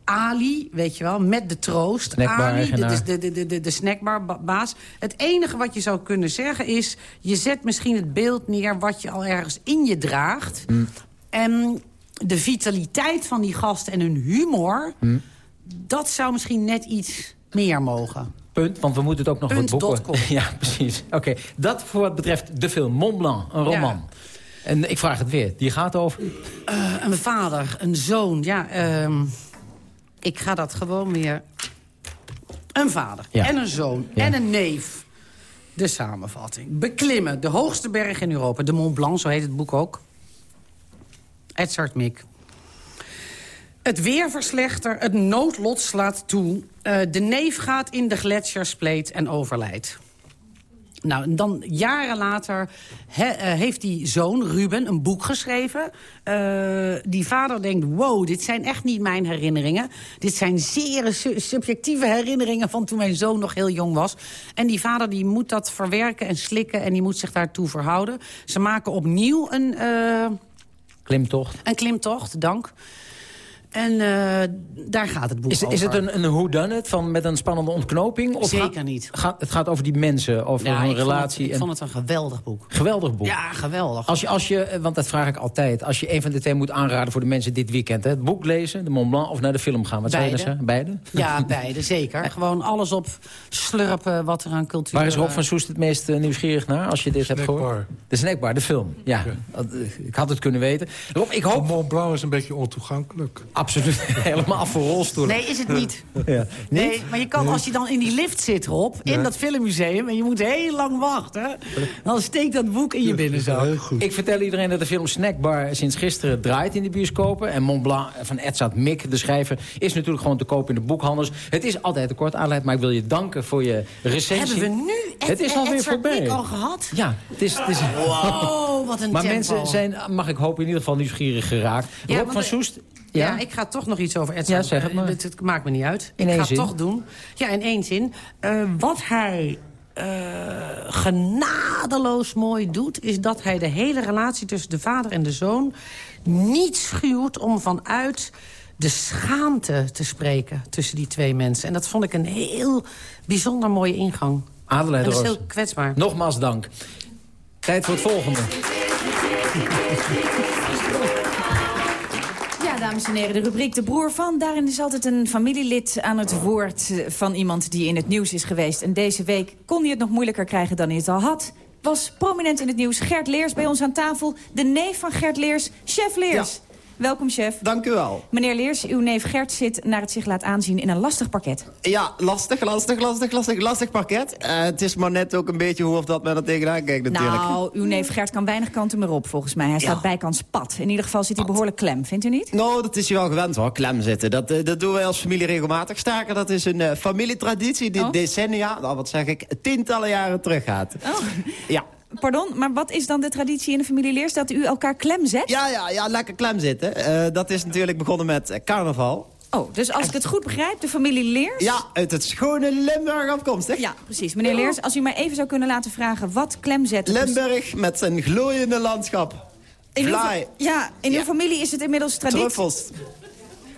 Ali, weet je wel, met de troost. Snackbar-eigenaar. Ali, de, de, de, de, de snackbarbaas. Het enige wat je zou kunnen zeggen is... je zet misschien het beeld neer wat je al ergens in je draagt. Mm. En de vitaliteit van die gasten en hun humor... Mm. dat zou misschien net iets meer mogen. Punt, want we moeten het ook nog Punt wat boeken. <laughs> Ja, precies. Oké, dat voor wat betreft de film Mont Blanc, een roman. En ik vraag het weer. Die gaat over... Eh, een vader, een zoon, ja. ehm, ik ga dat gewoon weer... Een vader Ja. en een zoon Ja. en een neef. De samenvatting. Beklimmen de hoogste berg in Europa. De Mont Blanc, zo heet het boek ook. Edzard Mik. Het weer verslechtert, het noodlot slaat toe. Eh, de neef gaat in de gletsjerspleet en overlijdt. Nou, en dan jaren later he- eh, heeft die zoon, Ruben, een boek geschreven. Eh, die vader denkt, wow, dit zijn echt niet mijn herinneringen. Dit zijn zeer su- subjectieve herinneringen van toen mijn zoon nog heel jong was. En die vader die moet dat verwerken en slikken en die moet zich daartoe verhouden. Ze maken opnieuw een... eh, Klimtocht. een klimtocht, dank. En eh, daar gaat het boek Is, over. is het een, een whodunit van met een spannende ontknoping? Of Zeker gaat- niet. Gaat, het gaat over die mensen, over Ja, hun ik vond het- relatie. ik en, vond het een geweldig boek. Geweldig boek. Ja, geweldig. Als je, als je, want dat vraag ik altijd. Als je een van de twee moet aanraden voor de mensen dit weekend. Hè, het boek lezen, de Mont Blanc, of naar de film gaan. Wat zou je dan Beide. zeggen? Beide? Ja, <laughs> beide, zeker. Gewoon alles op slurpen wat er aan cultuur... Waar is Rob eh, van Soest het meest eh, nieuwsgierig naar, als je dit hebt gehoord? De snackbar, de film. Ja, ik had het kunnen weten. Rob, ik hoop... Mont Blanc is een beetje ontoegankelijk. Absoluut, <laughs> helemaal voor rolstoelen. Nee, is het niet. Ja. Nee, maar je kan, als je dan in die lift zit, Rob, in Ja. dat filmmuseum... en je moet heel lang wachten, dan steekt dat boek in je binnenzak. Heel goed. Ik vertel iedereen dat de film Snackbar sinds gisteren draait in de bioscopen. En Mont Blanc van Edzard Mik, de schrijver, is natuurlijk gewoon te koop in de boekhandels. Het is altijd een kort aanleid, maar ik wil je danken voor je recensie. Hebben we nu Ed- Het is alweer Edzard voorbij. Mik al gehad? Ja, het is... Het is Wow, wat een maar tempo. mensen zijn, mag ik hopen, in ieder geval nieuwsgierig geraakt. Ja, Rob van de- Soest... Ja? ik ga toch nog iets over Edzard. Ja, zeg het maar. Het, het maakt me niet uit. In ik ga zin. het toch doen. Ja, in één zin. Eh, wat hij eh, genadeloos mooi doet... is dat hij de hele relatie tussen de vader en de zoon... niet schuwt om vanuit de schaamte te spreken tussen die twee mensen. En dat vond ik een heel bijzonder mooie ingang. Adelheid En dat is Roos. heel kwetsbaar. Nogmaals dank. Tijd voor het volgende. <laughs> Dames en heren, de rubriek De Broer van. Daarin is altijd een familielid aan het woord van iemand die in het nieuws is geweest. En deze week kon hij het nog moeilijker krijgen dan hij het al had. Was prominent in het nieuws Gert Leers bij ons aan tafel. De neef van Gert Leers, chef Leers. Welkom, chef. Dank u wel. Meneer Leers, uw neef Gert zit naar het zich laat aanzien in een lastig parket. Ja, lastig, lastig, lastig, lastig, lastig parket. Eh, het is maar net ook een beetje hoe of dat men er tegenaan kijkt natuurlijk. Nou, uw neef Gert kan weinig kanten meer op, volgens mij. Hij staat Ja. bijkans pad. In ieder geval zit hij behoorlijk klem, vindt u niet? Nou, dat is je wel gewend hoor, klem zitten. Dat, eh, dat doen wij als familie regelmatig. Sterker, dat is een eh, familietraditie die Oh. decennia, nou wat zeg ik, tientallen jaren teruggaat. Oh. Ja. Pardon, maar wat is dan de traditie in de familie Leers? Dat u elkaar klem zet? Ja, ja, ja, lekker klem zitten. Eh, dat is natuurlijk begonnen met eh, carnaval. Oh, dus als ik het goed begrijp, de familie Leers... Ja, uit het schone Limburg afkomstig. Ja, precies. Meneer Leers, als u mij even zou kunnen laten vragen wat klem zet... Limburg met zijn glooiende landschap. In uw, ja, in uw Ja. familie is het inmiddels traditie... Truffels.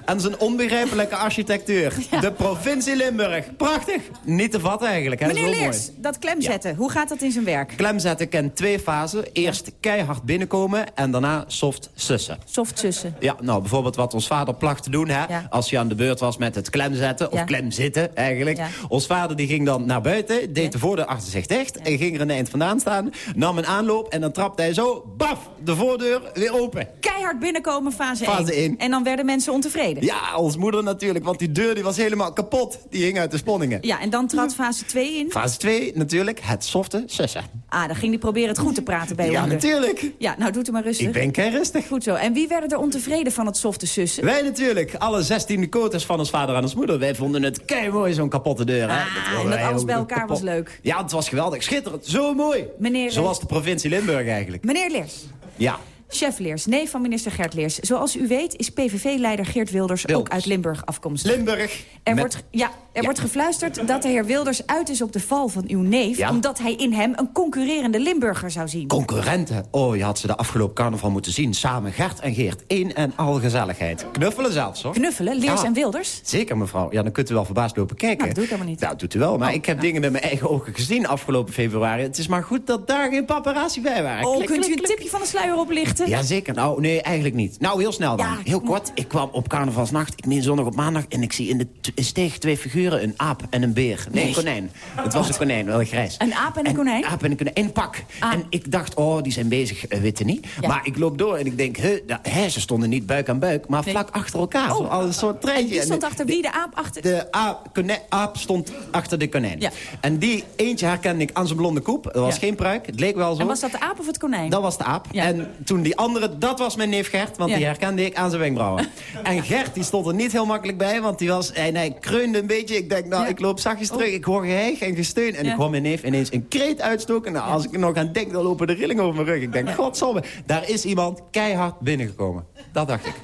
En zijn onbegrijpelijke architectuur. <laughs> De provincie Limburg. Prachtig. Niet te vatten eigenlijk. Hè? Meneer Zo mooi. Leers, dat klem zetten, hoe gaat dat in zijn werk? Klem zetten kent twee fasen. Eerst keihard binnenkomen en daarna soft sussen. Soft zussen. Ja, nou, bijvoorbeeld wat ons vader placht te doen, hè. Ja. Als hij aan de beurt was met het klem zetten, of Ja. klem zitten eigenlijk. Ons vader die ging dan naar buiten, deed de voordeur achter zich dicht... en ging er een eind vandaan staan, nam een aanloop... en dan trapte hij zo, baf, de voordeur weer open. Keihard binnenkomen, fase, Fase 1. één. En dan werden mensen ontevreden. Ja, ons moeder natuurlijk, want die deur die was helemaal kapot. Die hing uit de sponningen. Ja, en dan trad fase 2 in. Fase 2 natuurlijk, het softe sussen. Ah, dan ging die proberen het goed te praten bij Ja, u. natuurlijk. Ja, nou doet u maar rustig. Ik ben kei rustig. Goed zo. En wie werden er ontevreden van het softe sussen? Wij natuurlijk, alle 16 koters van ons vader en ons moeder. Wij vonden het kei mooi, zo'n kapotte deur. Hè? Ah, en dat alles bij elkaar kapot. was leuk. Ja, het was geweldig, schitterend, zo mooi. Meneer, Zoals de provincie Limburg eigenlijk. Meneer Leers, Ja, chef Leers, neef van minister Gert Leers. Zoals u weet is PVV-leider Geert Wilders, ook uit Limburg afkomstig. Limburg. Er, met- wordt, ja, er Ja. wordt gefluisterd dat de heer Wilders uit is op de val van uw neef... Ja. omdat hij in hem een concurrerende Limburger zou zien. Concurrenten. Oh, je had ze de afgelopen carnaval moeten zien. Samen Gert en Geert. Eén en al gezelligheid. Knuffelen zelfs, hoor. Knuffelen, Leers Ja. en Wilders? Zeker, mevrouw. Ja, dan kunt u wel verbaasd lopen kijken. Nou, dat doe ik helemaal niet. Nou, dat doet u wel. Maar Oh, ik heb nou. dingen met mijn eigen ogen gezien afgelopen februari. Het is maar goed dat daar geen paparazzi bij waren. Oh, Klik, kunt klik, u een klik. tipje van de sluier oplichten? Berichten? Jazeker. Nou, nee, eigenlijk niet. Nou, heel snel dan. Ja. Heel kort. Ik kwam op carnavalsnacht, ik meen zondag op maandag... en ik zie in de steeg twee figuren, een aap en een beer. Nee, Nee. een konijn. Het was een konijn, wel grijs. Een aap en een konijn? Een aap en een konijn. In pak. Ah. En ik dacht, oh, die zijn bezig, uh, weet je niet. Ja. Maar ik loop door en ik denk, da- hè, ze stonden niet buik aan buik... maar Nee. vlak achter elkaar. Oh. Zo, als een soort treintje. Die stond achter wie? De aap achter... de aap, konijn- aap stond achter de konijn. Ja. En die eentje herkende ik aan zijn blonde koep. Dat was Ja. geen pruik, het leek wel zo. En was dat de aap of het konijn? Dat was de aap. Ja. En toen die andere, dat was mijn neef Gert, want Ja. die herkende ik aan zijn wenkbrauwen. <laughs> en Gert, die stond er niet heel makkelijk bij, want die was, en hij kreunde een beetje. Ik denk, nou, Ja. ik loop zachtjes terug. Ik hoor geheig en gesteun. En Ja. ik hoor mijn neef ineens een kreet uitstoken. Nou, als ik er nog aan denk, dan lopen de rillingen over mijn rug. Ik denk, godsamme, daar is iemand keihard binnengekomen. Dat dacht ik.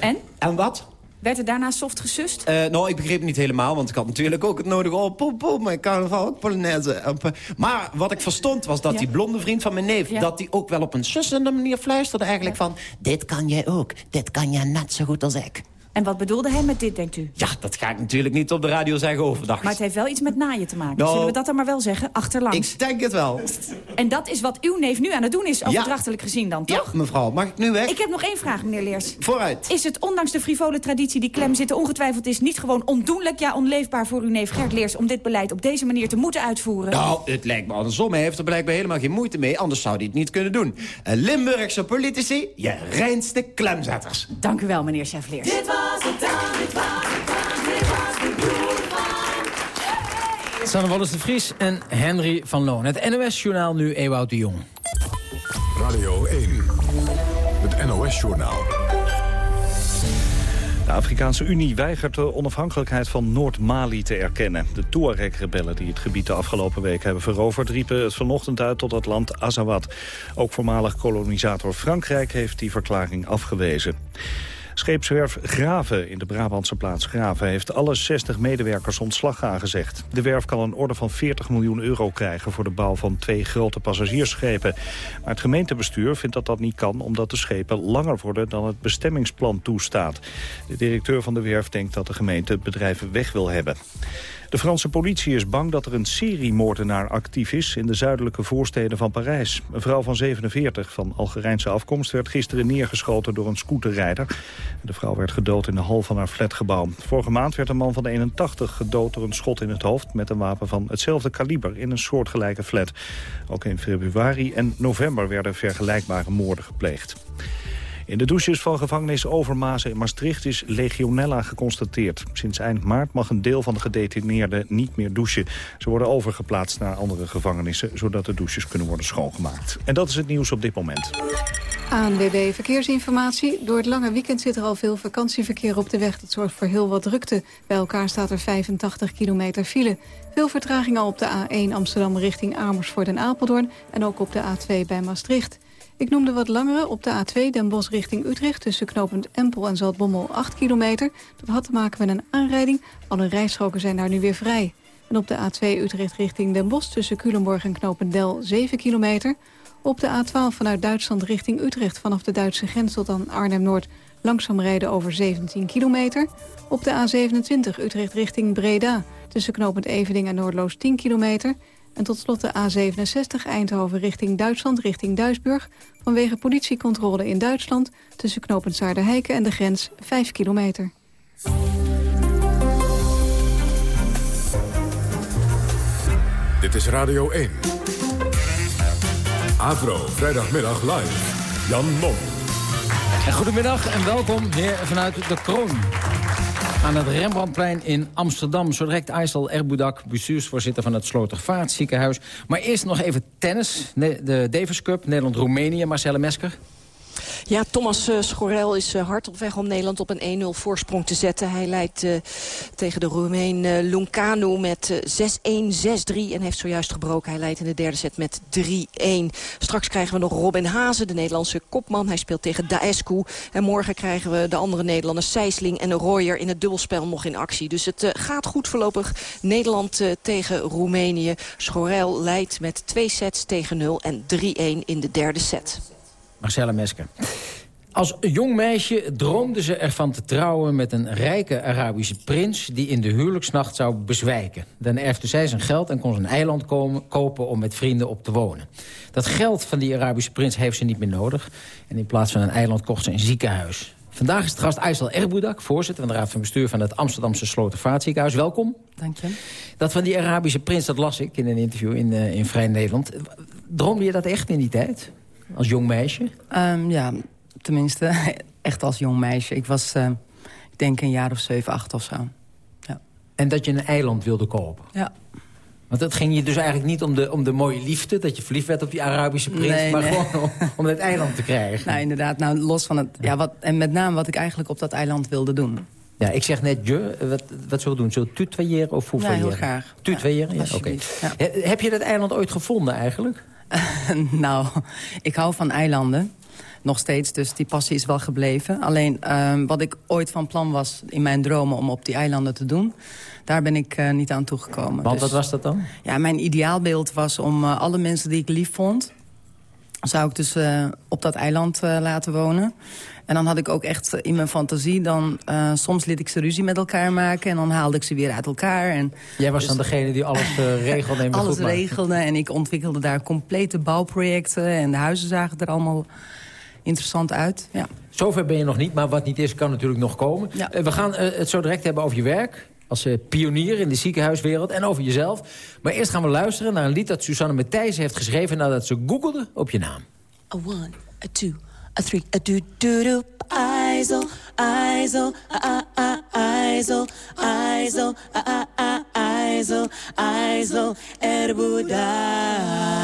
En? En wat? Werd er daarna soft gesust? Eh, nou, ik begreep het niet helemaal, want ik had natuurlijk ook het nodige... oh, poep, poep, mijn carnaval, ook Polonaise. Op, eh, Maar wat ik verstond was dat Ja. die blonde vriend van mijn neef... Ja. dat die ook wel op een sussende manier fluisterde eigenlijk van... dit kan jij ook, dit kan jij net zo goed als ik. En wat bedoelde hij met dit, denkt u? Ja, dat ga ik natuurlijk niet op de radio zeggen overdag. Maar het heeft wel iets met naaien te maken. Nou, Zullen we dat dan maar wel zeggen? Achterlangs. Ik denk het wel. En dat is wat uw neef nu aan het doen is, overdrachtelijk gezien dan, Ja, toch? mevrouw, mag ik nu weg? Ik heb nog één vraag, meneer Leers. Vooruit. Is het, ondanks de frivole traditie die klem zitten ongetwijfeld is... niet gewoon ondoenlijk, ja onleefbaar voor uw neef Gert Leers... om dit beleid op deze manier te moeten uitvoeren? Nou, het lijkt me andersom. Hij heeft er blijkbaar helemaal geen moeite mee. Anders zou hij het niet kunnen doen. Eh, Limburgse politici, je reinste klemzetters. Dank u wel, meneer Chef Leers. Sanne Wallis de Vries en Henry van Loon. Het NOS-journaal nu Ewout de Jong. Radio 1. Het NOS-journaal. De Afrikaanse Unie weigert de onafhankelijkheid van Noord-Mali te erkennen. De Tuareg-rebellen die het gebied de afgelopen week hebben veroverd... riepen het vanochtend uit tot het land Azawad. Ook voormalig kolonisator Frankrijk heeft die verklaring afgewezen. Scheepswerf Graven in de Brabantse plaats Graven... heeft alle 60 medewerkers ontslag aangezegd. De werf kan een orde van 40 miljoen euro krijgen... voor de bouw van twee grote passagiersschepen. Maar het gemeentebestuur vindt dat dat niet kan... omdat de schepen langer worden dan het bestemmingsplan toestaat. De directeur van de werf denkt dat de gemeente het bedrijf weg wil hebben. De Franse politie is bang dat er een seriemoordenaar actief is... in de zuidelijke voorsteden van Parijs. Een vrouw van 47 van Algerijnse afkomst werd gisteren neergeschoten door een scooterrijder. De vrouw werd gedood in de hal van haar flatgebouw. Vorige maand werd een man van 81 gedood door een schot in het hoofd... met een wapen van hetzelfde kaliber in een soortgelijke flat. Ook in februari en november werden vergelijkbare moorden gepleegd. In de douches van gevangenis Overmazen in Maastricht is legionella geconstateerd. Sinds eind maart mag een deel van de gedetineerden niet meer douchen. Ze worden overgeplaatst naar andere gevangenissen... zodat de douches kunnen worden schoongemaakt. En dat is het nieuws op dit moment. ANWB Verkeersinformatie. Door het lange weekend zit er al veel vakantieverkeer op de weg. Dat zorgt voor heel wat drukte. Bij elkaar staat er 85 kilometer file. Veel vertraging al op de A1 Amsterdam richting Amersfoort en Apeldoorn... en ook op de A2 bij Maastricht. Ik noemde wat langere op de A2 Den Bosch richting Utrecht... tussen knooppunt Empel en Zaltbommel 8 kilometer. Dat had te maken met een aanrijding. Alle rijstroken zijn daar nu weer vrij. En op de A2 Utrecht richting Den Bosch tussen Culemborg en knooppunt Del 7 kilometer... Op de A12 vanuit Duitsland richting Utrecht... vanaf de Duitse grens tot aan Arnhem-Noord... langzaam rijden over 17 kilometer. Op de A27 Utrecht richting Breda... tussen knooppunt Evening en Noordloos 10 kilometer. En tot slot de A67 Eindhoven richting Duitsland, richting Duisburg... vanwege politiecontrole in Duitsland... tussen knooppunt Zaarderheiken en de grens 5 kilometer. Dit is Radio 1. Avro, vrijdagmiddag live. Jan Mom. En goedemiddag en welkom hier vanuit de Kroon. Aan het Rembrandtplein in Amsterdam. Zo direct Aysel Erboudak, bestuursvoorzitter van het Slotervaartziekenhuis. Maar eerst nog even tennis. De Davis Cup, Nederland-Roemenië. Marcelle Mesker. Ja, Thomas eh, Schorel is eh, hard op weg om Nederland op een 1-0 voorsprong te zetten. Hij leidt eh, tegen de Roemeen eh, Luncanu met eh, 6-1, 6-3 en heeft zojuist gebroken. Hij leidt in de derde set met 3-1. Straks krijgen we nog Robin Hazen, de Nederlandse kopman. Hij speelt tegen Daescu. En morgen krijgen we de andere Nederlanders Sijsling en Royer in het dubbelspel nog in actie. Dus het gaat goed voorlopig. Nederland tegen Roemenië. Schorel leidt met twee sets tegen 0 en 3-1 in de derde set. Marcelle Mesker. Als jong meisje droomde ze ervan te trouwen met een rijke Arabische prins... die in de huwelijksnacht zou bezwijken. Dan erfde zij zijn geld en kon ze een eiland komen, kopen om met vrienden op te wonen. Dat geld van die Arabische prins heeft ze niet meer nodig. En in plaats van een eiland kocht ze een ziekenhuis. Vandaag is het gast Aysel Erboudak, voorzitter van de Raad van Bestuur... van het Amsterdamse Slotervaartziekenhuis. Welkom. Dank je. Dat van die Arabische prins, dat las ik in een interview in, uh, in Vrij Nederland. Droomde je dat echt in die tijd? Als jong meisje? Um, ja, tenminste, <laughs> echt als jong meisje. Ik was, uh, ik denk, een jaar of zeven, acht of zo. Ja. En dat je een eiland wilde kopen? Ja. Want het ging je dus eigenlijk niet om de, om de mooie liefde... dat je verliefd werd op die Arabische prins... Nee, maar nee. gewoon om, om het eiland te krijgen. Nou, inderdaad. Nou, los van het... Ja, wat, en met name wat ik eigenlijk op dat eiland wilde doen. Ja, ik zeg net je. Wat, wat zullen we doen? Zullen we tutoyeren of Ja, heel graag. Tutoyeren? Ja, Ja, oké. alsjeblieft, ja. He- Heb je dat eiland ooit gevonden eigenlijk? <laughs> nou, ik hou van eilanden. Nog steeds, dus die passie is wel gebleven. Alleen ehm, wat ik ooit van plan was in mijn dromen om op die eilanden te doen... daar ben ik eh, niet aan toegekomen. Want Dus- wat was dat dan? Ja, mijn ideaalbeeld was om eh, alle mensen die ik lief vond... zou ik dus eh, op dat eiland eh, laten wonen. En dan had ik ook echt in mijn fantasie... dan eh, soms liet ik ze ruzie met elkaar maken... en dan haalde ik ze weer uit elkaar. En Jij was dan degene die alles <laughs> regelde en alles regelde. En ik ontwikkelde daar complete bouwprojecten. En de huizen zagen er allemaal interessant uit. Ja. Zover ben je nog niet, maar wat niet is, kan natuurlijk nog komen. Ja. We gaan het zo direct hebben over je werk... als eh, pionier in de ziekenhuiswereld en over jezelf. Maar eerst gaan we luisteren naar een lied dat Susanne Matthijs heeft geschreven... nadat ze googelde op je naam. A one, a two, a three, a do do do. IJssel, IJssel, Erboudak.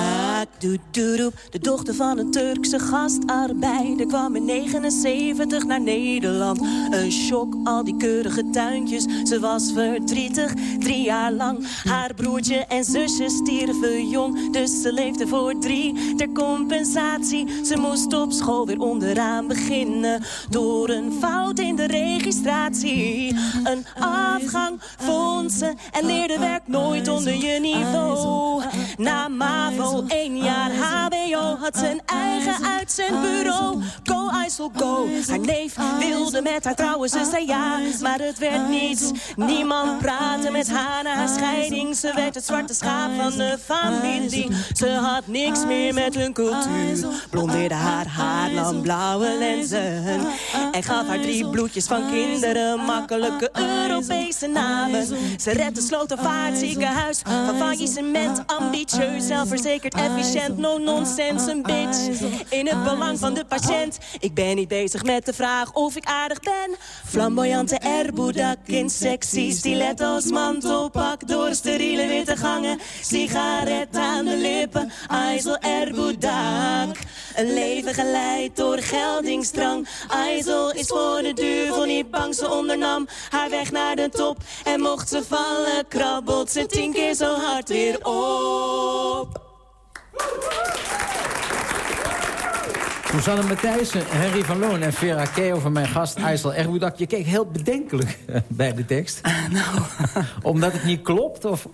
Do do do. De dochter van een Turkse gastarbeider kwam in 79 naar Nederland. Een shock, al die keurige tuintjes. Ze was verdrietig, drie jaar lang. Haar broertje en zusje stierven jong, dus ze leefde voor drie. Ter compensatie, ze moest op school weer onderaan beginnen. Door een fout in de registratie. Een afgang vond ze en leerde werk nooit onder je niveau. Na MAVO, één jaar HBO, had een eigen uitzendbureau. Go IJssel, go. Haar neef wilde met haar trouwen, ze zei ja, maar het werd niets. Niemand praatte met haar na haar scheiding. Ze werd het zwarte schaap van de familie. Ze had niks meer met hun cultuur. Blondeerde haar haar, nam blauwe lenzen. En gaf haar drie bloedjes van kinderen. Makkelijke Europese namen. Ze redde Slotervaartziekenhuis van faillissement. Ambitieus, zelfverzekerd, efficiënt. No nonsense, een bitch. Het belang van de patiënt. Ik ben niet bezig met de vraag of ik aardig ben. Flamboyante erboudak in sexy stiletto's. Mantelpak door steriele witte gangen. Sigaret aan de lippen. IJssel erboudak. Een leven geleid door geldingsdrang. IJssel is voor de duivel niet bang. Ze ondernam haar weg naar de top. En mocht ze vallen, krabbelt ze tien keer zo hard weer op. Susanne Matthijssen, Henry van Loon en Vera Keo van mijn gast Aysel Erboudak. Je keek heel bedenkelijk bij de tekst. nou. <laughs> Omdat het niet klopt? Of...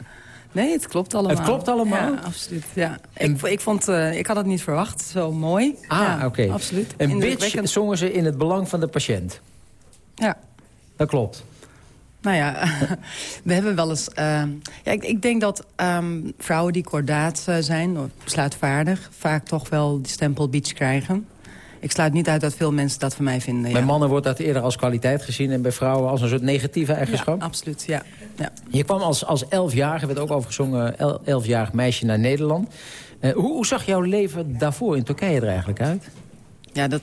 Nee, het klopt allemaal. Het klopt allemaal? Ja, absoluut. Ja. Ik, ik, vond, eh, ik had het niet verwacht. Zo mooi. Ah, ja, oké. Absoluut. En bitch zongen ze in het belang van de patiënt. Ja. Dat klopt. Nou ja, <laughs> we hebben wel eens... eh, ja, ik, ik denk dat ehm, vrouwen die kordaat eh, zijn, of besluitvaardig... vaak toch wel die stempel beach krijgen. Ik sluit niet uit dat veel mensen dat van mij vinden. Bij ja. mannen wordt dat eerder als kwaliteit gezien... en bij vrouwen als een soort negatieve eigenschap. Ja, absoluut, ja. ja. Je kwam als, als elfjarige, werd ook overgezongen, el, elfjarig meisje naar Nederland. Eh, hoe, hoe zag jouw leven daarvoor in Turkije er eigenlijk uit? Ja, dat,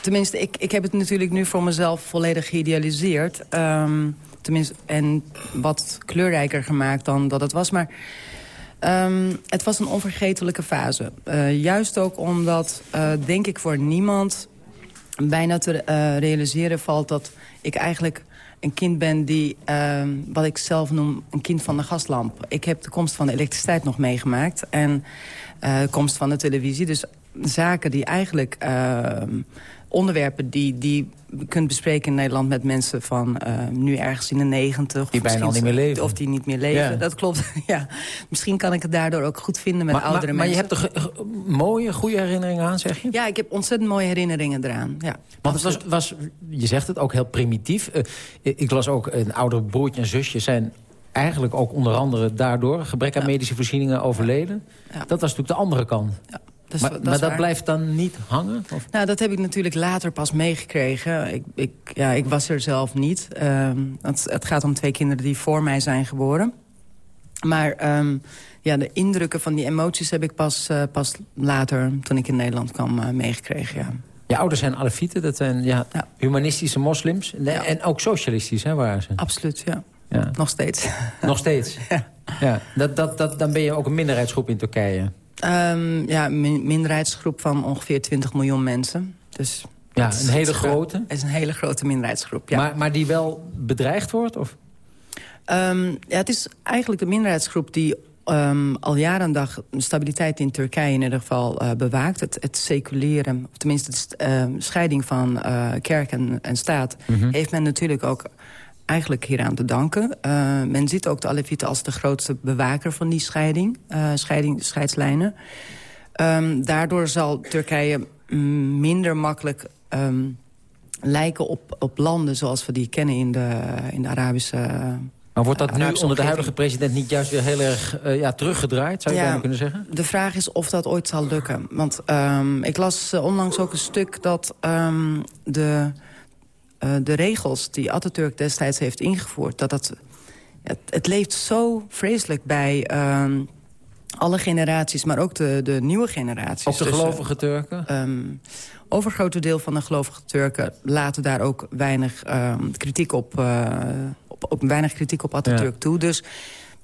tenminste, ik, ik heb het natuurlijk nu voor mezelf volledig geïdealiseerd. Ehm, tenminste, en wat kleurrijker gemaakt dan dat het was. Maar ehm, het was een onvergetelijke fase. Eh, juist ook omdat, eh, denk ik voor niemand... bijna te eh, realiseren valt dat ik eigenlijk een kind ben die, ehm, wat ik zelf noem, een kind van de gaslamp. Ik heb de komst van de elektriciteit nog meegemaakt. En de komst van de televisie. Dus zaken die eigenlijk ehm, onderwerpen die, die kunt bespreken in Nederland met mensen van uh, nu ergens in de negentig. Die bijna al niet meer leven. Of die niet meer leven, Ja. dat klopt. <laughs> ja. Misschien kan ik het daardoor ook goed vinden met Maar, oudere maar, maar je mensen. hebt er mooie, goede herinneringen aan, zeg je? Ja, ik heb ontzettend mooie herinneringen eraan. Ja, Want het was, was, je zegt het, ook heel primitief. Eh, ik las ook, een oudere broertje en zusje zijn eigenlijk ook onder andere daardoor... gebrek aan medische voorzieningen overleden. Dat was natuurlijk de andere kant. Maar dat maar blijft dan niet hangen? Of? Nou, dat heb ik natuurlijk later pas meegekregen. Ik, ik, ja, ik was er zelf niet. Ehm, het, het gaat om twee kinderen die voor mij zijn geboren. Maar ehm, ja, de indrukken van die emoties heb ik pas, eh, pas later, toen ik in Nederland kwam, eh, meegekregen. Ja. Je ouders zijn Alefieten, dat zijn ja, humanistische moslims. En, en ook socialistisch, hè, waren ze? Absoluut, ja. Ja. Nog steeds. Nog steeds? <laughs> ja. Dat, dat, dat, dan ben je ook een minderheidsgroep in Turkije. Ehm, ja, een min- minderheidsgroep van ongeveer 20 miljoen mensen. Dus Ja, een hele grote? Het is een hele grote minderheidsgroep, ja. Maar, maar die wel bedreigd wordt? Of? Ehm, ja, het is eigenlijk de minderheidsgroep die ehm, al jaren en dag stabiliteit in Turkije in ieder geval eh, bewaakt. Het, het seculeren, of tenminste de scheiding van eh, kerk en, en staat... Mhm. heeft men natuurlijk ook eigenlijk hieraan te danken. Eh, men ziet ook de Alevieten als de grootste bewaker van die scheiding, eh, scheiding scheidslijnen. Ehm, daardoor zal Turkije minder makkelijk ehm, lijken op, op landen zoals we die kennen in de, in de Arabische... Maar wordt dat nu Arabische onder de huidige president niet juist weer heel erg eh, ja, teruggedraaid? Zou je Ja. bijna kunnen zeggen? De vraag is of dat ooit zal lukken. Want ehm, ik las eh, onlangs ook een stuk dat de, eh, de regels die Atatürk destijds heeft ingevoerd... dat dat, het, het leeft zo vreselijk bij ehm, alle generaties, maar ook de, de nieuwe generaties. Ook de Dus, eh, gelovige Turken? ehm, overgrote deel van de gelovige Turken laten daar ook weinig ehm, kritiek op, eh, op, op weinig kritiek op Atatürk Ja. toe. Dus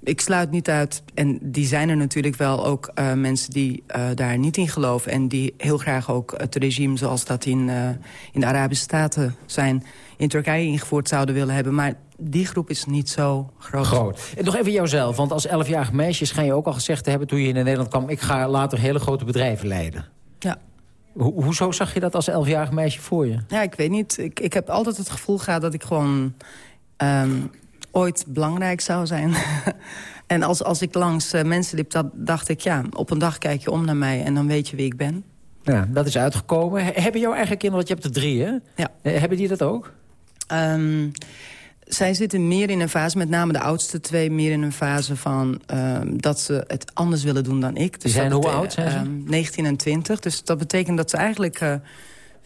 ik sluit niet uit, en die zijn er natuurlijk wel ook eh, mensen die eh, daar niet in geloven... en die heel graag ook het regime zoals dat in, eh, in de Arabische Staten zijn... in Turkije ingevoerd zouden willen hebben. Maar die groep is niet zo groot. Groot. En nog even jouzelf, want als elfjarig meisje schijn je ook al gezegd te hebben... toen je in Nederland kwam, ik ga later hele grote bedrijven leiden. Ja. Ho hoezo zag je dat als elfjarig meisje voor je? Ja, ik weet niet. Ik, ik heb altijd het gevoel gehad dat ik gewoon ehm, ooit belangrijk zou zijn. <laughs> en als, als ik langs eh, mensen liep, dat dacht ik... ja, op een dag kijk je om naar mij en dan weet je wie ik ben. Ja, dat is uitgekomen. He- hebben jouw eigen kinderen, want je hebt er drie, hè? Ja. Eh, hebben die dat ook? Ehm, zij zitten meer in een fase, met name de oudste twee... meer in een fase van ehm, dat ze het anders willen doen dan ik. Die zijn hoe oud zijn ze? ehm, 19 en 20. Dus dat betekent dat ze eigenlijk... eh,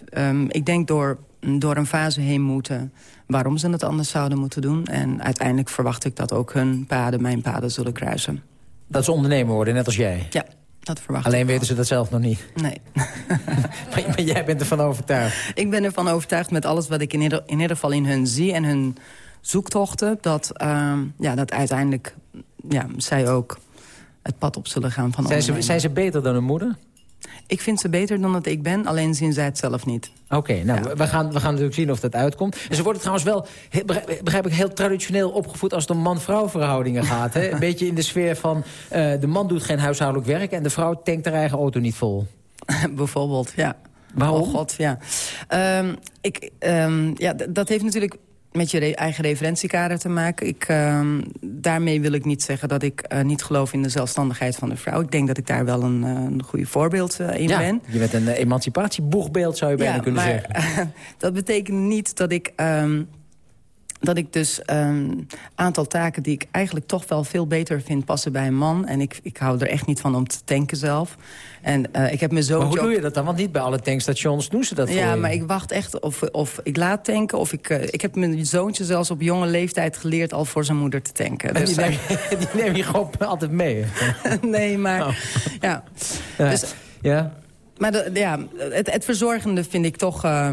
ehm, ik denk door, door een fase heen moeten... waarom ze het anders zouden moeten doen. En uiteindelijk verwacht ik dat ook hun paden mijn paden zullen kruisen. Dat ze ondernemer worden, net als jij? Ja, dat verwacht Alleen weten ze dat zelf nog niet. Nee. <laughs> maar, maar jij bent ervan overtuigd. Ik ben ervan overtuigd met alles wat ik in ieder, in ieder geval in hun zie... en hun zoektochten, dat, ehm, ja, dat uiteindelijk ja, zij ook het pad op zullen gaan van Zijn ze, zijn ze beter dan hun moeder? Ik vind ze beter dan dat ik ben, alleen zien zij het zelf niet. Oké, nou, we, gaan, we gaan natuurlijk zien of dat uitkomt. En ze worden trouwens wel, begrijp, ik, heel traditioneel opgevoed... als het om man-vrouw verhoudingen gaat. Hè? <laughs> Een beetje in de sfeer van... eh, de man doet geen huishoudelijk werk... en de vrouw tankt haar eigen auto niet vol. <laughs> Bijvoorbeeld, ja. Waarom? Oh god, ja. Ehm, ik, ehm, ja dat heeft natuurlijk met je re- eigen referentiekader te maken. Ik, ehm, daarmee wil ik niet zeggen dat ik eh, niet geloof in de zelfstandigheid van de vrouw. Ik denk dat ik daar wel een, eh, een goede voorbeeld eh, in ja, ben. je bent een emancipatieboegbeeld, zou je bijna kunnen maar, zeggen. <laughs> dat betekent niet dat ik... ehm, dat ik dus een aantal taken die ik eigenlijk toch wel veel beter vind passen bij een man. En ik, ik hou er echt niet van om te tanken zelf. En eh, ik heb me zo... Maar hoe doe je dat dan? Want niet bij alle tankstations doen ze dat voor Ja, je. maar ik wacht echt of, of ik laat tanken. Of ik, eh, ik heb mijn zoontje zelfs op jonge leeftijd geleerd... al voor zijn moeder te tanken. En Dus, die, neem, je- <laughs> die neem je gewoon altijd mee. <laughs> nee, maar... Oh. Ja. Ja. Dus, ja? maar de, ja, het, het verzorgende vind ik toch... eh,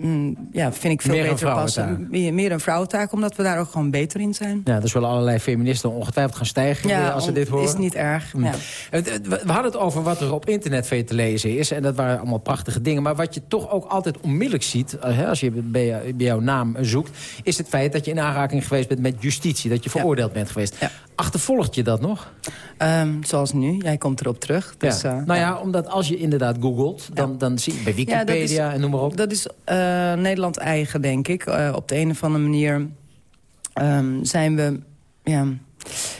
mm, ja, vind ik veel Meer beter passen. Meer, meer een vrouwentaak, omdat we daar ook gewoon beter in zijn. Ja, er zullen allerlei feministen ongetwijfeld gaan stijgen eh, als ze dit horen. is niet erg. Mm. Ja. We hadden het over wat er op internet te lezen is. En dat waren allemaal prachtige dingen. Maar wat je toch ook altijd onmiddellijk ziet... eh, als je bij, jou- bij jouw naam zoekt... is het feit dat je in aanraking geweest bent met justitie. Dat je veroordeeld bent geweest. Achtervolgt je dat nog? Ehm, zoals nu, jij komt erop terug. Dus, ja. eh, nou ja, omdat als je inderdaad googelt, dan, dan zie je bij Wikipedia Ja, is- en noem maar op. Dat is Nederland eigen, denk ik. Eh, op de een of andere manier ehm, zijn we... Ja,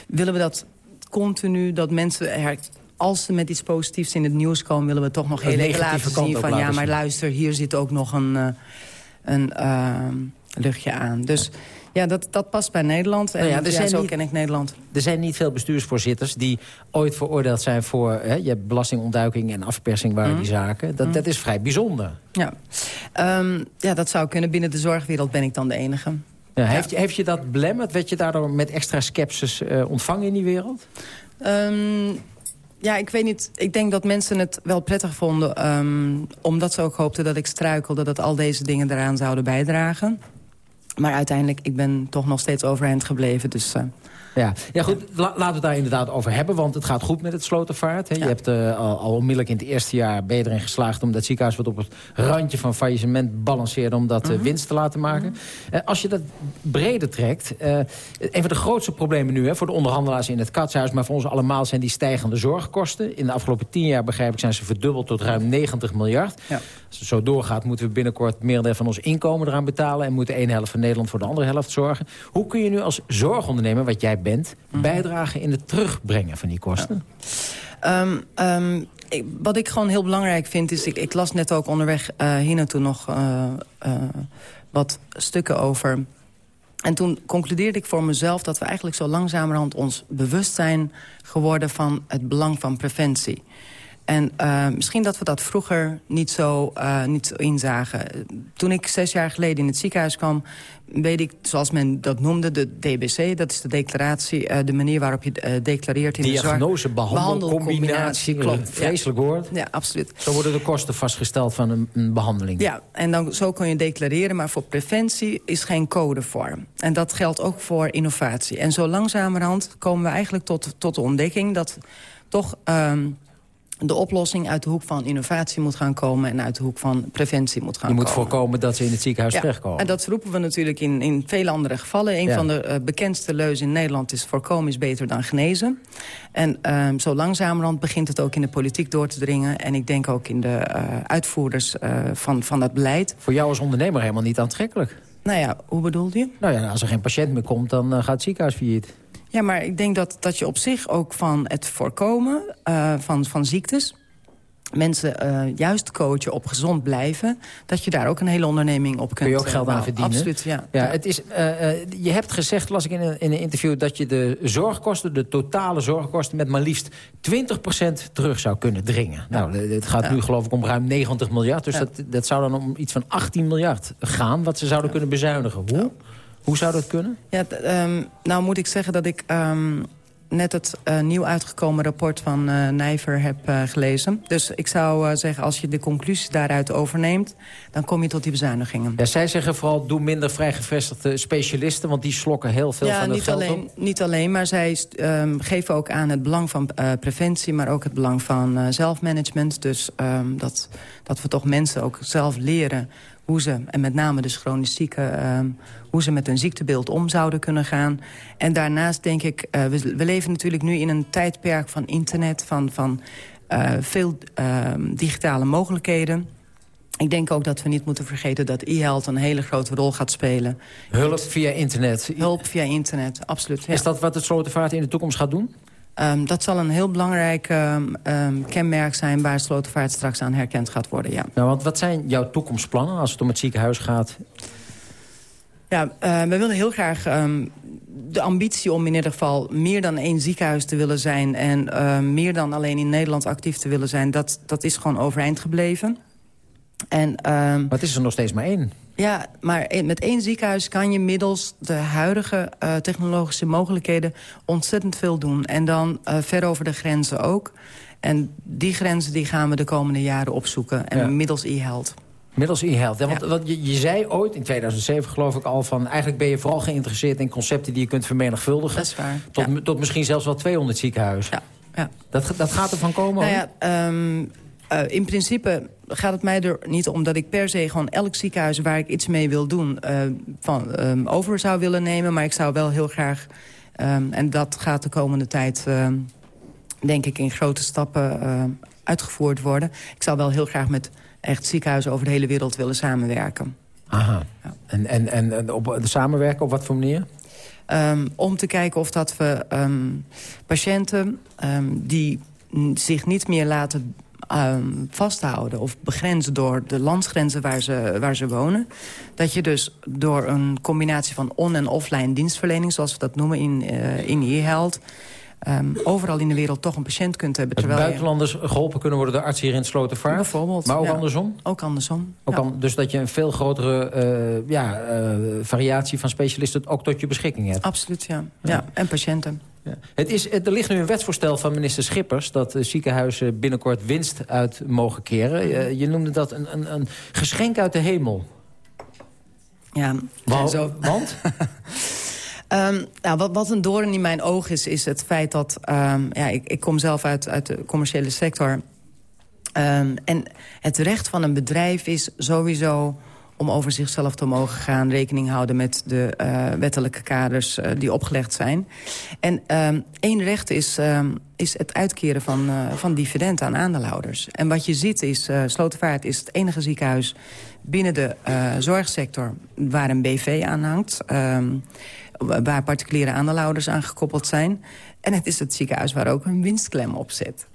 willen we dat continu, dat mensen... Er, als ze met iets positiefs in het nieuws komen... willen we toch nog heel even laten zien van... ja, maar luister, hier zit ook nog een, eh, een luchtje aan. Dus ja, dat, dat past bij Nederland. En Nou ja, ja, er zijn zo niet- ken ik Nederland. Er zijn niet veel bestuursvoorzitters die ooit veroordeeld zijn voor... Hè, je hebt belastingontduiking en afpersing waren die zaken. Dat, Mhm. dat is vrij bijzonder. Ja. Ehm, ja, dat zou kunnen. Binnen de zorgwereld ben ik dan de enige. Ja, heeft, je, heeft je dat belemmerd? Werd je daardoor met extra skepsis eh, ontvangen in die wereld? Ehm, ja, ik weet niet. Ik denk dat mensen het wel prettig vonden. ehm, omdat ze ook hoopten dat ik struikelde. Dat al deze dingen eraan zouden bijdragen. Maar uiteindelijk, ik ben toch nog steeds overeind gebleven. Dus eh, Ja, ja goed, la- laten we het daar inderdaad over hebben. Want het gaat goed met het Slotervaart. Hè. Je hebt eh, al, al onmiddellijk in het eerste jaar ben je erin geslaagd... om dat ziekenhuis wat op het randje van faillissement balanceerde... om dat eh, Mhm. winst te laten maken. Eh, als je dat breder trekt... een van de grootste problemen nu hè, voor de onderhandelaars in het katshuis... maar voor ons allemaal zijn die stijgende zorgkosten. In de afgelopen tien jaar, begrijp ik, zijn ze verdubbeld tot ruim 90 miljard. Ja. Als het zo doorgaat, moeten we binnenkort meer van ons inkomen eraan betalen... en moet de ene helft van Nederland voor de andere helft zorgen. Hoe kun je nu als zorgondernemer, wat jij bent... Mhm. bijdragen in het terugbrengen van die kosten? Ehm, ehm, ik- wat ik gewoon heel belangrijk vind is... ik, ik las net ook onderweg eh, hier naartoe nog eh, eh, wat stukken over... En toen concludeerde ik voor mezelf dat we eigenlijk zo langzamerhand ons bewust zijn geworden van het belang van preventie. En eh, misschien dat we dat vroeger niet zo, eh, niet zo inzagen. Toen ik zes jaar geleden in het ziekenhuis kwam... weet ik, zoals men dat noemde, de DBC. Dat is de declaratie, eh, de manier waarop je declareert in de Diagnose, zorg. behandelcombinatie, klopt. vreselijk woord. Ja, absoluut. Zo worden de kosten vastgesteld van een, een behandeling. Ja, en dan, zo kun je declareren, maar voor preventie is geen code voor. En dat geldt ook voor innovatie. En zo langzamerhand komen we eigenlijk tot, tot de ontdekking... dat toch ehm, de oplossing uit de hoek van innovatie moet gaan komen... en uit de hoek van preventie moet gaan Je moet komen. voorkomen dat ze in het ziekenhuis Ja, terechtkomen. En dat roepen we natuurlijk in, in vele andere gevallen. Een Ja. van de eh, bekendste leuzen in Nederland is... voorkomen is beter dan genezen. En ehm, zo langzamerhand begint het ook in de politiek door te dringen. En ik denk ook in de eh, uitvoerders eh, van, van dat beleid. Voor jou als ondernemer helemaal niet aantrekkelijk. Nou ja, hoe bedoelde je? Nou ja, als er geen patiënt meer komt, dan gaat het ziekenhuis failliet. Ja, maar ik denk dat, dat je op zich ook van het voorkomen eh, van, van ziektes... mensen eh, juist coachen op gezond blijven... dat je daar ook een hele onderneming op kunt Kun je ook eh, geld aan bouwen. verdienen. Absoluut, ja. Ja, Het is, je hebt gezegd, las ik in een, in een interview... dat je de zorgkosten, de totale zorgkosten... met maar liefst 20% terug zou kunnen dringen. Nou, het gaat nu geloof ik om ruim 90 miljard. Dus dat, dat zou dan om iets van 18 miljard gaan... wat ze zouden kunnen bezuinigen. Hoe? Hoe zou dat kunnen? Ja, ehm, nou moet ik zeggen dat ik ehm, net het eh, nieuw uitgekomen rapport van eh Nijver heb eh, gelezen. Dus ik zou zeggen, als je de conclusies daaruit overneemt... dan kom je tot die bezuinigingen. Ja, zij zeggen vooral, doe minder vrijgevestigde specialisten... want die slokken heel veel ja, van het niet geld alleen, op. niet alleen, maar zij ehm, geven ook aan het belang van preventie... maar ook het belang van zelfmanagement. Dus dat, dat we toch mensen ook zelf leren hoe ze, en met name dus chronisch zieken... ehm, hoe ze met een ziektebeeld om zouden kunnen gaan. En daarnaast denk ik, eh, we, we leven natuurlijk nu in een tijdperk van internet... van, van eh, veel ehm, digitale mogelijkheden... Ik denk ook dat we niet moeten vergeten dat e-health een hele grote rol gaat spelen. Hulp via internet. Hulp via internet, absoluut. ja. Is dat wat het Slotervaart in de toekomst gaat doen? Ehm, dat zal een heel belangrijk ehm, ehm, kenmerk zijn... waar Slotervaart straks aan herkend gaat worden, ja. Nou, want wat zijn jouw toekomstplannen als het om het ziekenhuis gaat? Ja, we willen heel graag de ambitie om in ieder geval meer dan één ziekenhuis te willen zijn... en meer dan alleen in Nederland actief te willen zijn... dat, dat is gewoon overeind gebleven. En, ehm, Maar het is er nog steeds maar één. Ja, maar met één ziekenhuis kan je middels de huidige eh, technologische mogelijkheden ontzettend veel doen. En dan eh, ver over de grenzen ook. En die grenzen die gaan we de komende jaren opzoeken. En Ja. middels e-health. Middels e-health. Ja, want, want je, je zei ooit, in 2007 geloof ik al... van eigenlijk ben je vooral geïnteresseerd in concepten die je kunt vermenigvuldigen. Dat is waar. Tot, tot misschien zelfs wel 200 ziekenhuizen. Ja. ja. Dat, dat gaat ervan komen? Nou ja, ehm, eh, in principe gaat het mij er niet om dat ik per se gewoon elk ziekenhuis waar ik iets mee wil doen... eh, van, ehm, over zou willen nemen. Maar ik zou wel heel graag Ehm, en dat gaat de komende tijd, ehm, denk ik, in grote stappen ehm, uitgevoerd worden. Ik zou wel heel graag met echt ziekenhuizen over de hele wereld willen samenwerken. Aha. En, en, en op de samenwerken op wat voor manier? Um, om te kijken of dat we patiënten die zich niet meer laten vasthouden... of begrenzen door de landsgrenzen waar ze, waar ze wonen... dat je dus door een combinatie van on- en offline dienstverlening... zoals we dat noemen in, uh, in e-health um, overal in de wereld toch een patiënt kunt hebben. terwijl buitenlanders geholpen kunnen worden door artsen hier in Slotervaart? Bijvoorbeeld. Maar ook ja. andersom? Ook andersom. Ook ja. an, dus dat je een veel grotere uh, ja, uh, variatie van specialisten ook tot je beschikking hebt? Absoluut, ja. ja. ja. En patiënten. Ja. Het is, er ligt nu een wetsvoorstel van minister Schippers... dat ziekenhuizen binnenkort winst uit mogen keren. Je, je noemde dat een, een, een geschenk uit de hemel. Ja, Wow, zo. want? <laughs> <laughs> Um, nou, wat, wat, een doorn in mijn oog is, is het feit dat... Um, ja, ik, ik, kom zelf uit, uit de commerciële sector. Um, en het recht van een bedrijf is sowieso om over zichzelf te mogen gaan... rekening houden met de uh, wettelijke kaders uh, die opgelegd zijn. En één recht is, is het uitkeren van, uh, van dividend aan aandeelhouders. En wat je ziet is, Slotervaart is het enige ziekenhuis binnen de zorgsector... waar een BV aan hangt waar particuliere aandeelhouders aan gekoppeld zijn. En het is het ziekenhuis waar ook een winstklem op zit.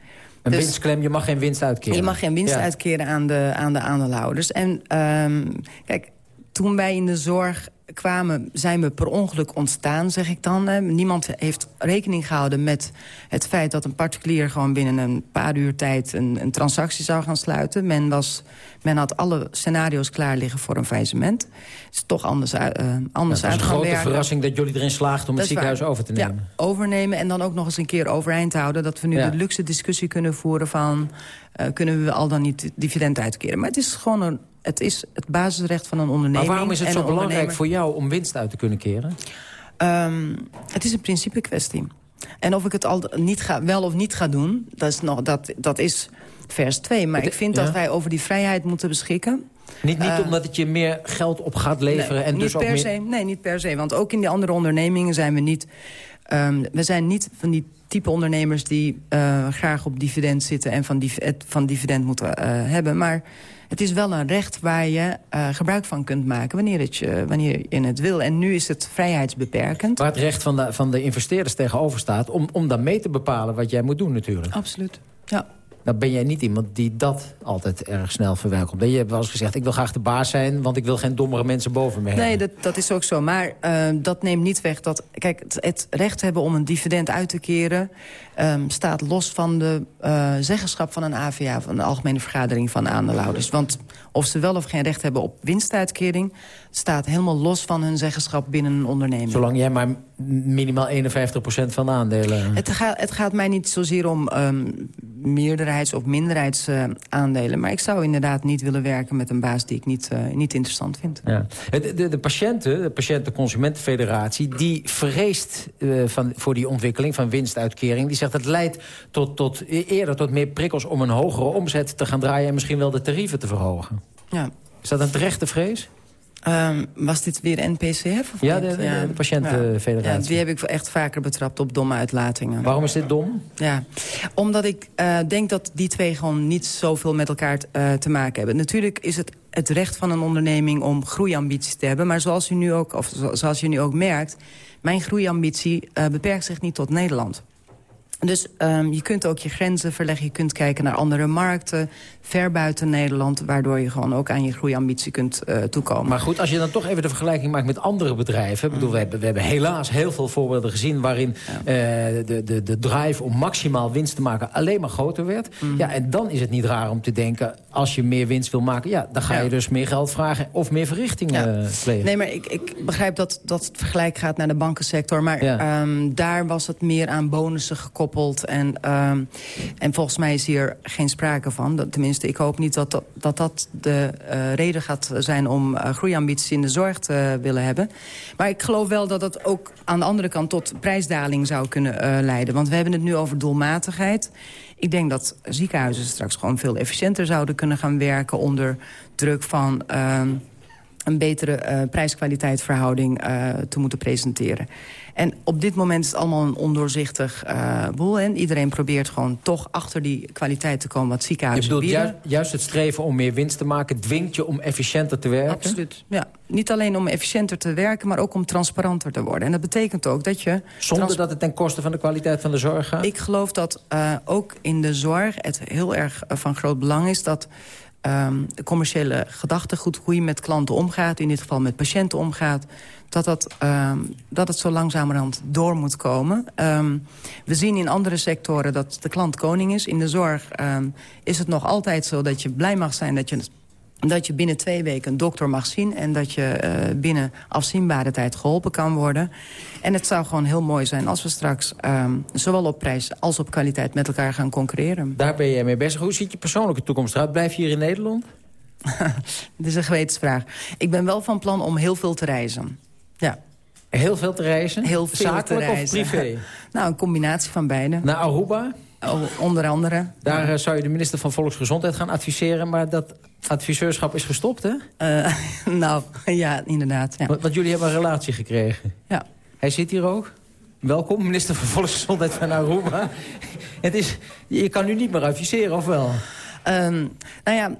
Een dus, winstklem, je mag geen winst uitkeren? Je mag geen winst ja. uitkeren aan de, aan de aandeelhouders. En um, kijk, toen wij in de zorg kwamen, zijn we per ongeluk ontstaan, zeg ik dan. Niemand heeft rekening gehouden met het feit dat een particulier... gewoon binnen een paar uur tijd een, een transactie zou gaan sluiten. Men, was, men had alle scenario's klaar liggen voor een faillissement. Het is toch anders, uh, anders ja, Het is een grote verrassing dat jullie erin slaagden om het ziekenhuis waar. over te nemen. Ja, overnemen en dan ook nog eens een keer overeind houden. Dat we nu ja. de luxe discussie kunnen voeren van... Uh, kunnen we al dan niet dividend uitkeren. Maar het is gewoon een het is het basisrecht van een onderneming. Maar waarom is het zo belangrijk voor jou om winst uit te kunnen keren? Um, het is een principe kwestie. En of ik het al niet ga, wel of niet ga doen, dat is, nog, dat, dat is vers 2. Maar ik vind ja. dat wij over die vrijheid moeten beschikken. Niet, niet Eh, omdat het je meer geld op gaat leveren Nee, en dus niet per meer... se. Nee, niet per se. Want ook in die andere ondernemingen zijn we niet... ehm, we zijn niet van die type ondernemers die eh, graag op dividend zitten... en van, het van dividend moeten eh, hebben. Maar het is wel een recht waar je eh, gebruik van kunt maken... Wanneer, het je, wanneer je het wil. En nu is het vrijheidsbeperkend. Waar het recht van de, van de investeerders tegenover staat... Om, om dan mee te bepalen wat jij moet doen natuurlijk. Absoluut, ja. Dan ben jij niet iemand die dat altijd erg snel verwelkomt. Je hebt wel eens gezegd, ik wil graag de baas zijn... want ik wil geen dommere mensen boven me hebben. Nee, dat, dat is ook zo. Maar uh, dat neemt niet weg dat... Kijk, het, het recht hebben om een dividend uit te keren... Um, staat los van de uh, zeggenschap van een AVA... van de Algemene Vergadering van Aandeelhouders. Want of ze wel of geen recht hebben op winstuitkering... staat helemaal los van hun zeggenschap binnen een onderneming. Zolang jij maar minimaal 51% van de aandelen... Het, gaat, het gaat mij niet zozeer om um, meerderheids- of minderheidsaandelen. Uh, maar ik zou inderdaad niet willen werken met een baas die ik niet, uh, niet interessant vind. Ja. De, de, de patiënten, de Patiënten-Consumentenfederatie... die vreest uh, van, voor die ontwikkeling van winstuitkering. Die zegt dat leidt tot, tot, eerder tot meer prikkels om een hogere omzet te gaan draaien... en misschien wel de tarieven te verhogen. Ja. Is dat een terechte vrees? Um, was dit weer NPCF? Of ja, de, de, de patiëntenfederatie. Ja, die heb ik echt vaker betrapt op domme uitlatingen. Waarom is dit dom? Ja, omdat ik uh, denk dat die twee gewoon niet zoveel met elkaar uh, te maken hebben. Natuurlijk is het het recht van een onderneming om groeiambities te hebben. Maar zoals u nu ook, of zoals u nu ook merkt... mijn groeiambitie uh, beperkt zich niet tot Nederland. Dus um, je kunt ook je grenzen verleggen. Je kunt kijken naar andere markten, ver buiten Nederland... waardoor je gewoon ook aan je groeiambitie kunt uh, toekomen. Maar goed, als je dan toch even de vergelijking maakt met andere bedrijven... Mm. bedoel, we, hebben, we hebben helaas heel veel voorbeelden gezien... waarin ja. uh, de, de, de drive om maximaal winst te maken alleen maar groter werd. Mm. Ja, en dan is het niet raar om te denken... als je meer winst wil maken, ja, dan ga je ja. dus meer geld vragen... of meer verrichtingen ja. plegen. Nee, maar ik, ik begrijp dat, dat het vergelijk gaat naar de bankensector... maar um, daar was het meer aan bonussen gekoppeld en, um, en volgens mij is hier geen sprake van. Tenminste, ik hoop niet dat dat, dat, de uh, reden gaat zijn... om uh, groeiambities in de zorg te willen hebben. Maar ik geloof wel dat dat ook aan de andere kant... tot prijsdaling zou kunnen uh, leiden. Want we hebben het nu over doelmatigheid. Ik denk dat ziekenhuizen straks gewoon veel efficiënter zouden kunnen gaan werken... onder druk van... een betere prijs-kwaliteit verhouding uh, te moeten presenteren. En op dit moment is het allemaal een ondoorzichtig uh, boel. En iedereen probeert gewoon toch achter die kwaliteit te komen wat ziekenhuizen je bedoelt bieden. Juist, juist het streven om meer winst te maken dwingt je om efficiënter te werken? Absoluut, ja. Niet alleen om efficiënter te werken, maar ook om transparanter te worden. En dat betekent ook dat je... Zonder dat het ten koste van de kwaliteit van de zorg gaat? Ik geloof dat uh, ook in de zorg het heel erg uh, van groot belang is... dat um, commerciële gedachtegoed, hoe je met klanten omgaat... in dit geval met patiënten omgaat... dat, dat, um, dat het zo langzamerhand door moet komen. Um, we zien in andere sectoren dat de klant koning is. In de zorg is het nog altijd zo dat je blij mag zijn... dat je dat je binnen twee weken een dokter mag zien... en dat je uh, binnen afzienbare tijd geholpen kan worden. En het zou gewoon heel mooi zijn als we straks... Um, zowel op prijs als op kwaliteit met elkaar gaan concurreren. Daar ben jij mee bezig. Hoe ziet je persoonlijke toekomst eruit? Blijf je hier in Nederland? <laughs> Dit is een gewetensvraag. Ik ben wel van plan om heel veel te reizen. Ja. Heel veel te reizen? Heel veel Zakelijk te reizen. of privé? <laughs> nou, een combinatie van beide. Naar Aruba? Oh, onder andere. Daar ja. zou je de minister van Volksgezondheid gaan adviseren... maar dat adviseurschap is gestopt, hè? Uh, <laughs> nou, ja, inderdaad. Ja. Want, want, jullie hebben een relatie gekregen. Ja. Hij zit hier ook. Welkom, minister van Volksgezondheid van Aruba. Het is, je kan nu niet meer adviseren, of wel? Um, nou ja,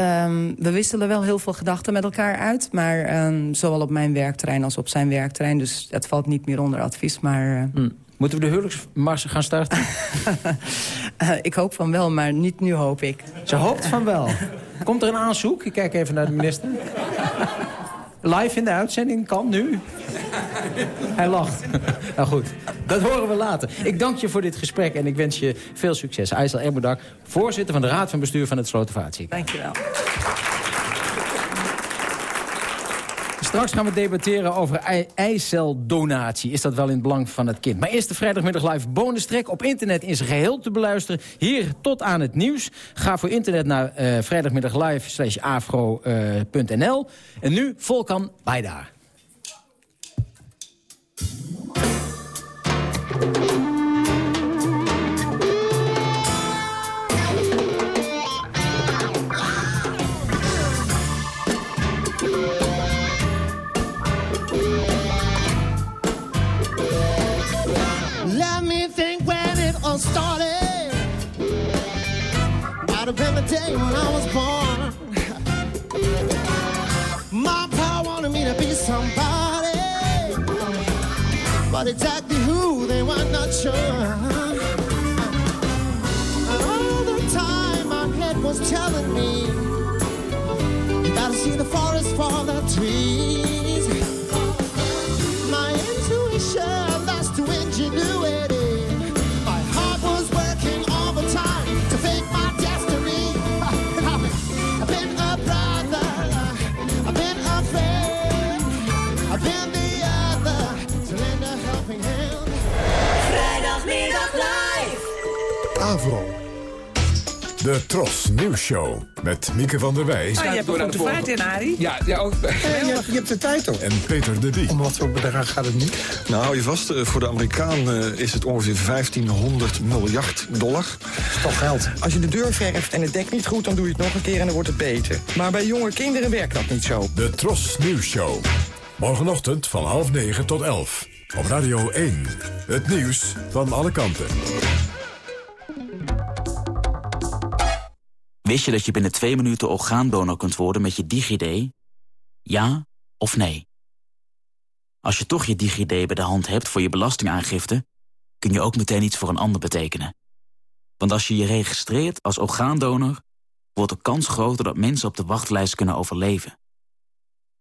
Um, we wisselen wel heel veel gedachten met elkaar uit. Maar um, zowel op mijn werkterrein als op zijn werkterrein. Dus dat valt niet meer onder advies. Maar, uh... hmm. Moeten we de huwelijksmars gaan starten? uh, <laughs> ik hoop van wel, maar niet nu hoop ik. Ze hoopt van wel. Komt er een aanzoek? Ik kijk even naar de minister. Live in de uitzending kan nu. Hij lacht. nou goed, dat horen we later. Ik dank je voor dit gesprek en ik wens je veel succes. Aysel Ermoedak, voorzitter van de Raad van Bestuur van het Slotervaartje. Dank je wel. Straks gaan we debatteren over eiceldonatie. Is dat wel in het belang van het kind? Maar eerst de vrijdagmiddag live bonus track op internet in zijn geheel te beluisteren. Hier tot aan het nieuws. Ga voor internet naar uh, vrijdagmiddag live slash afro.nl. Uh, en nu Volkan Bijdaar. Day when I was born. My pa wanted me to be somebody, but exactly who they were not sure. And all the time my head was telling me, you gotta see the forest for the trees. De Tros Nieuws Show met Mieke van der Wij. Ah, je hebt een goede vaart in, Arie. Ja, ja ook. Eh, je, hebt, je, hebt de tijd toch? En Peter de Die. Om wat voor bedrag gaat het nu? Nou, hou je vast, voor de Amerikaan is het ongeveer 1500 miljard dollar. Dat is toch geld. Als je de deur verft en het dekt niet goed, dan doe je het nog een keer en dan wordt het beter. Maar bij jonge kinderen werkt dat niet zo. De Tros Nieuws Show. Morgenochtend van half negen tot elf. Op Radio 1. Het nieuws van alle kanten. Wist je dat je binnen twee minuten orgaandonor kunt worden met je DigiD? Ja of nee? Als je toch je DigiD bij de hand hebt voor je belastingaangifte... kun je ook meteen iets voor een ander betekenen. Want als je je registreert als orgaandonor... wordt de kans groter dat mensen op de wachtlijst kunnen overleven.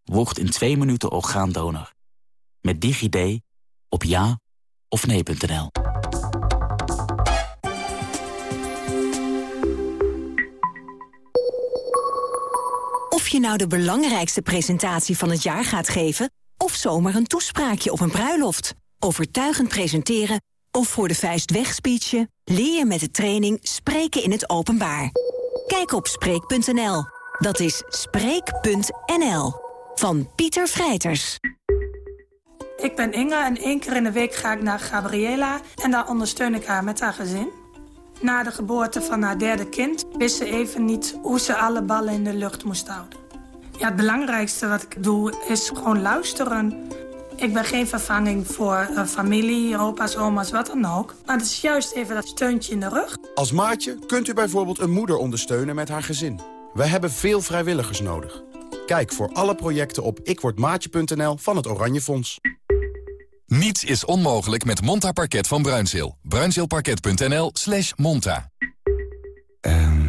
Word in twee minuten orgaandonor. Met DigiD op ja of nee.nl. je nou de belangrijkste presentatie van het jaar gaat geven... of zomaar een toespraakje op een bruiloft. Overtuigend presenteren of voor de vuist wegspeechen... leer je met de training Spreken in het Openbaar. Kijk op Spreek.nl. Dat is Spreek.nl. Van Pieter Vrijters. Ik ben Inge en één keer in de week ga ik naar Gabriela... en daar ondersteun ik haar met haar gezin. Na de geboorte van haar derde kind wist ze even niet hoe ze alle ballen in de lucht moest houden. Ja, het belangrijkste wat ik doe is gewoon luisteren. Ik ben geen vervanging voor uh, familie, opa's, oma's, wat dan ook. Maar het is juist even dat steuntje in de rug. Als maatje kunt u bijvoorbeeld een moeder ondersteunen met haar gezin. We hebben veel vrijwilligers nodig. Kijk voor alle projecten op ikwordmaatje.nl van het Oranje Fonds. Niets is onmogelijk met Monta Parket van Bruinzeel. Bruinzeelparket.nl slash monta. Um,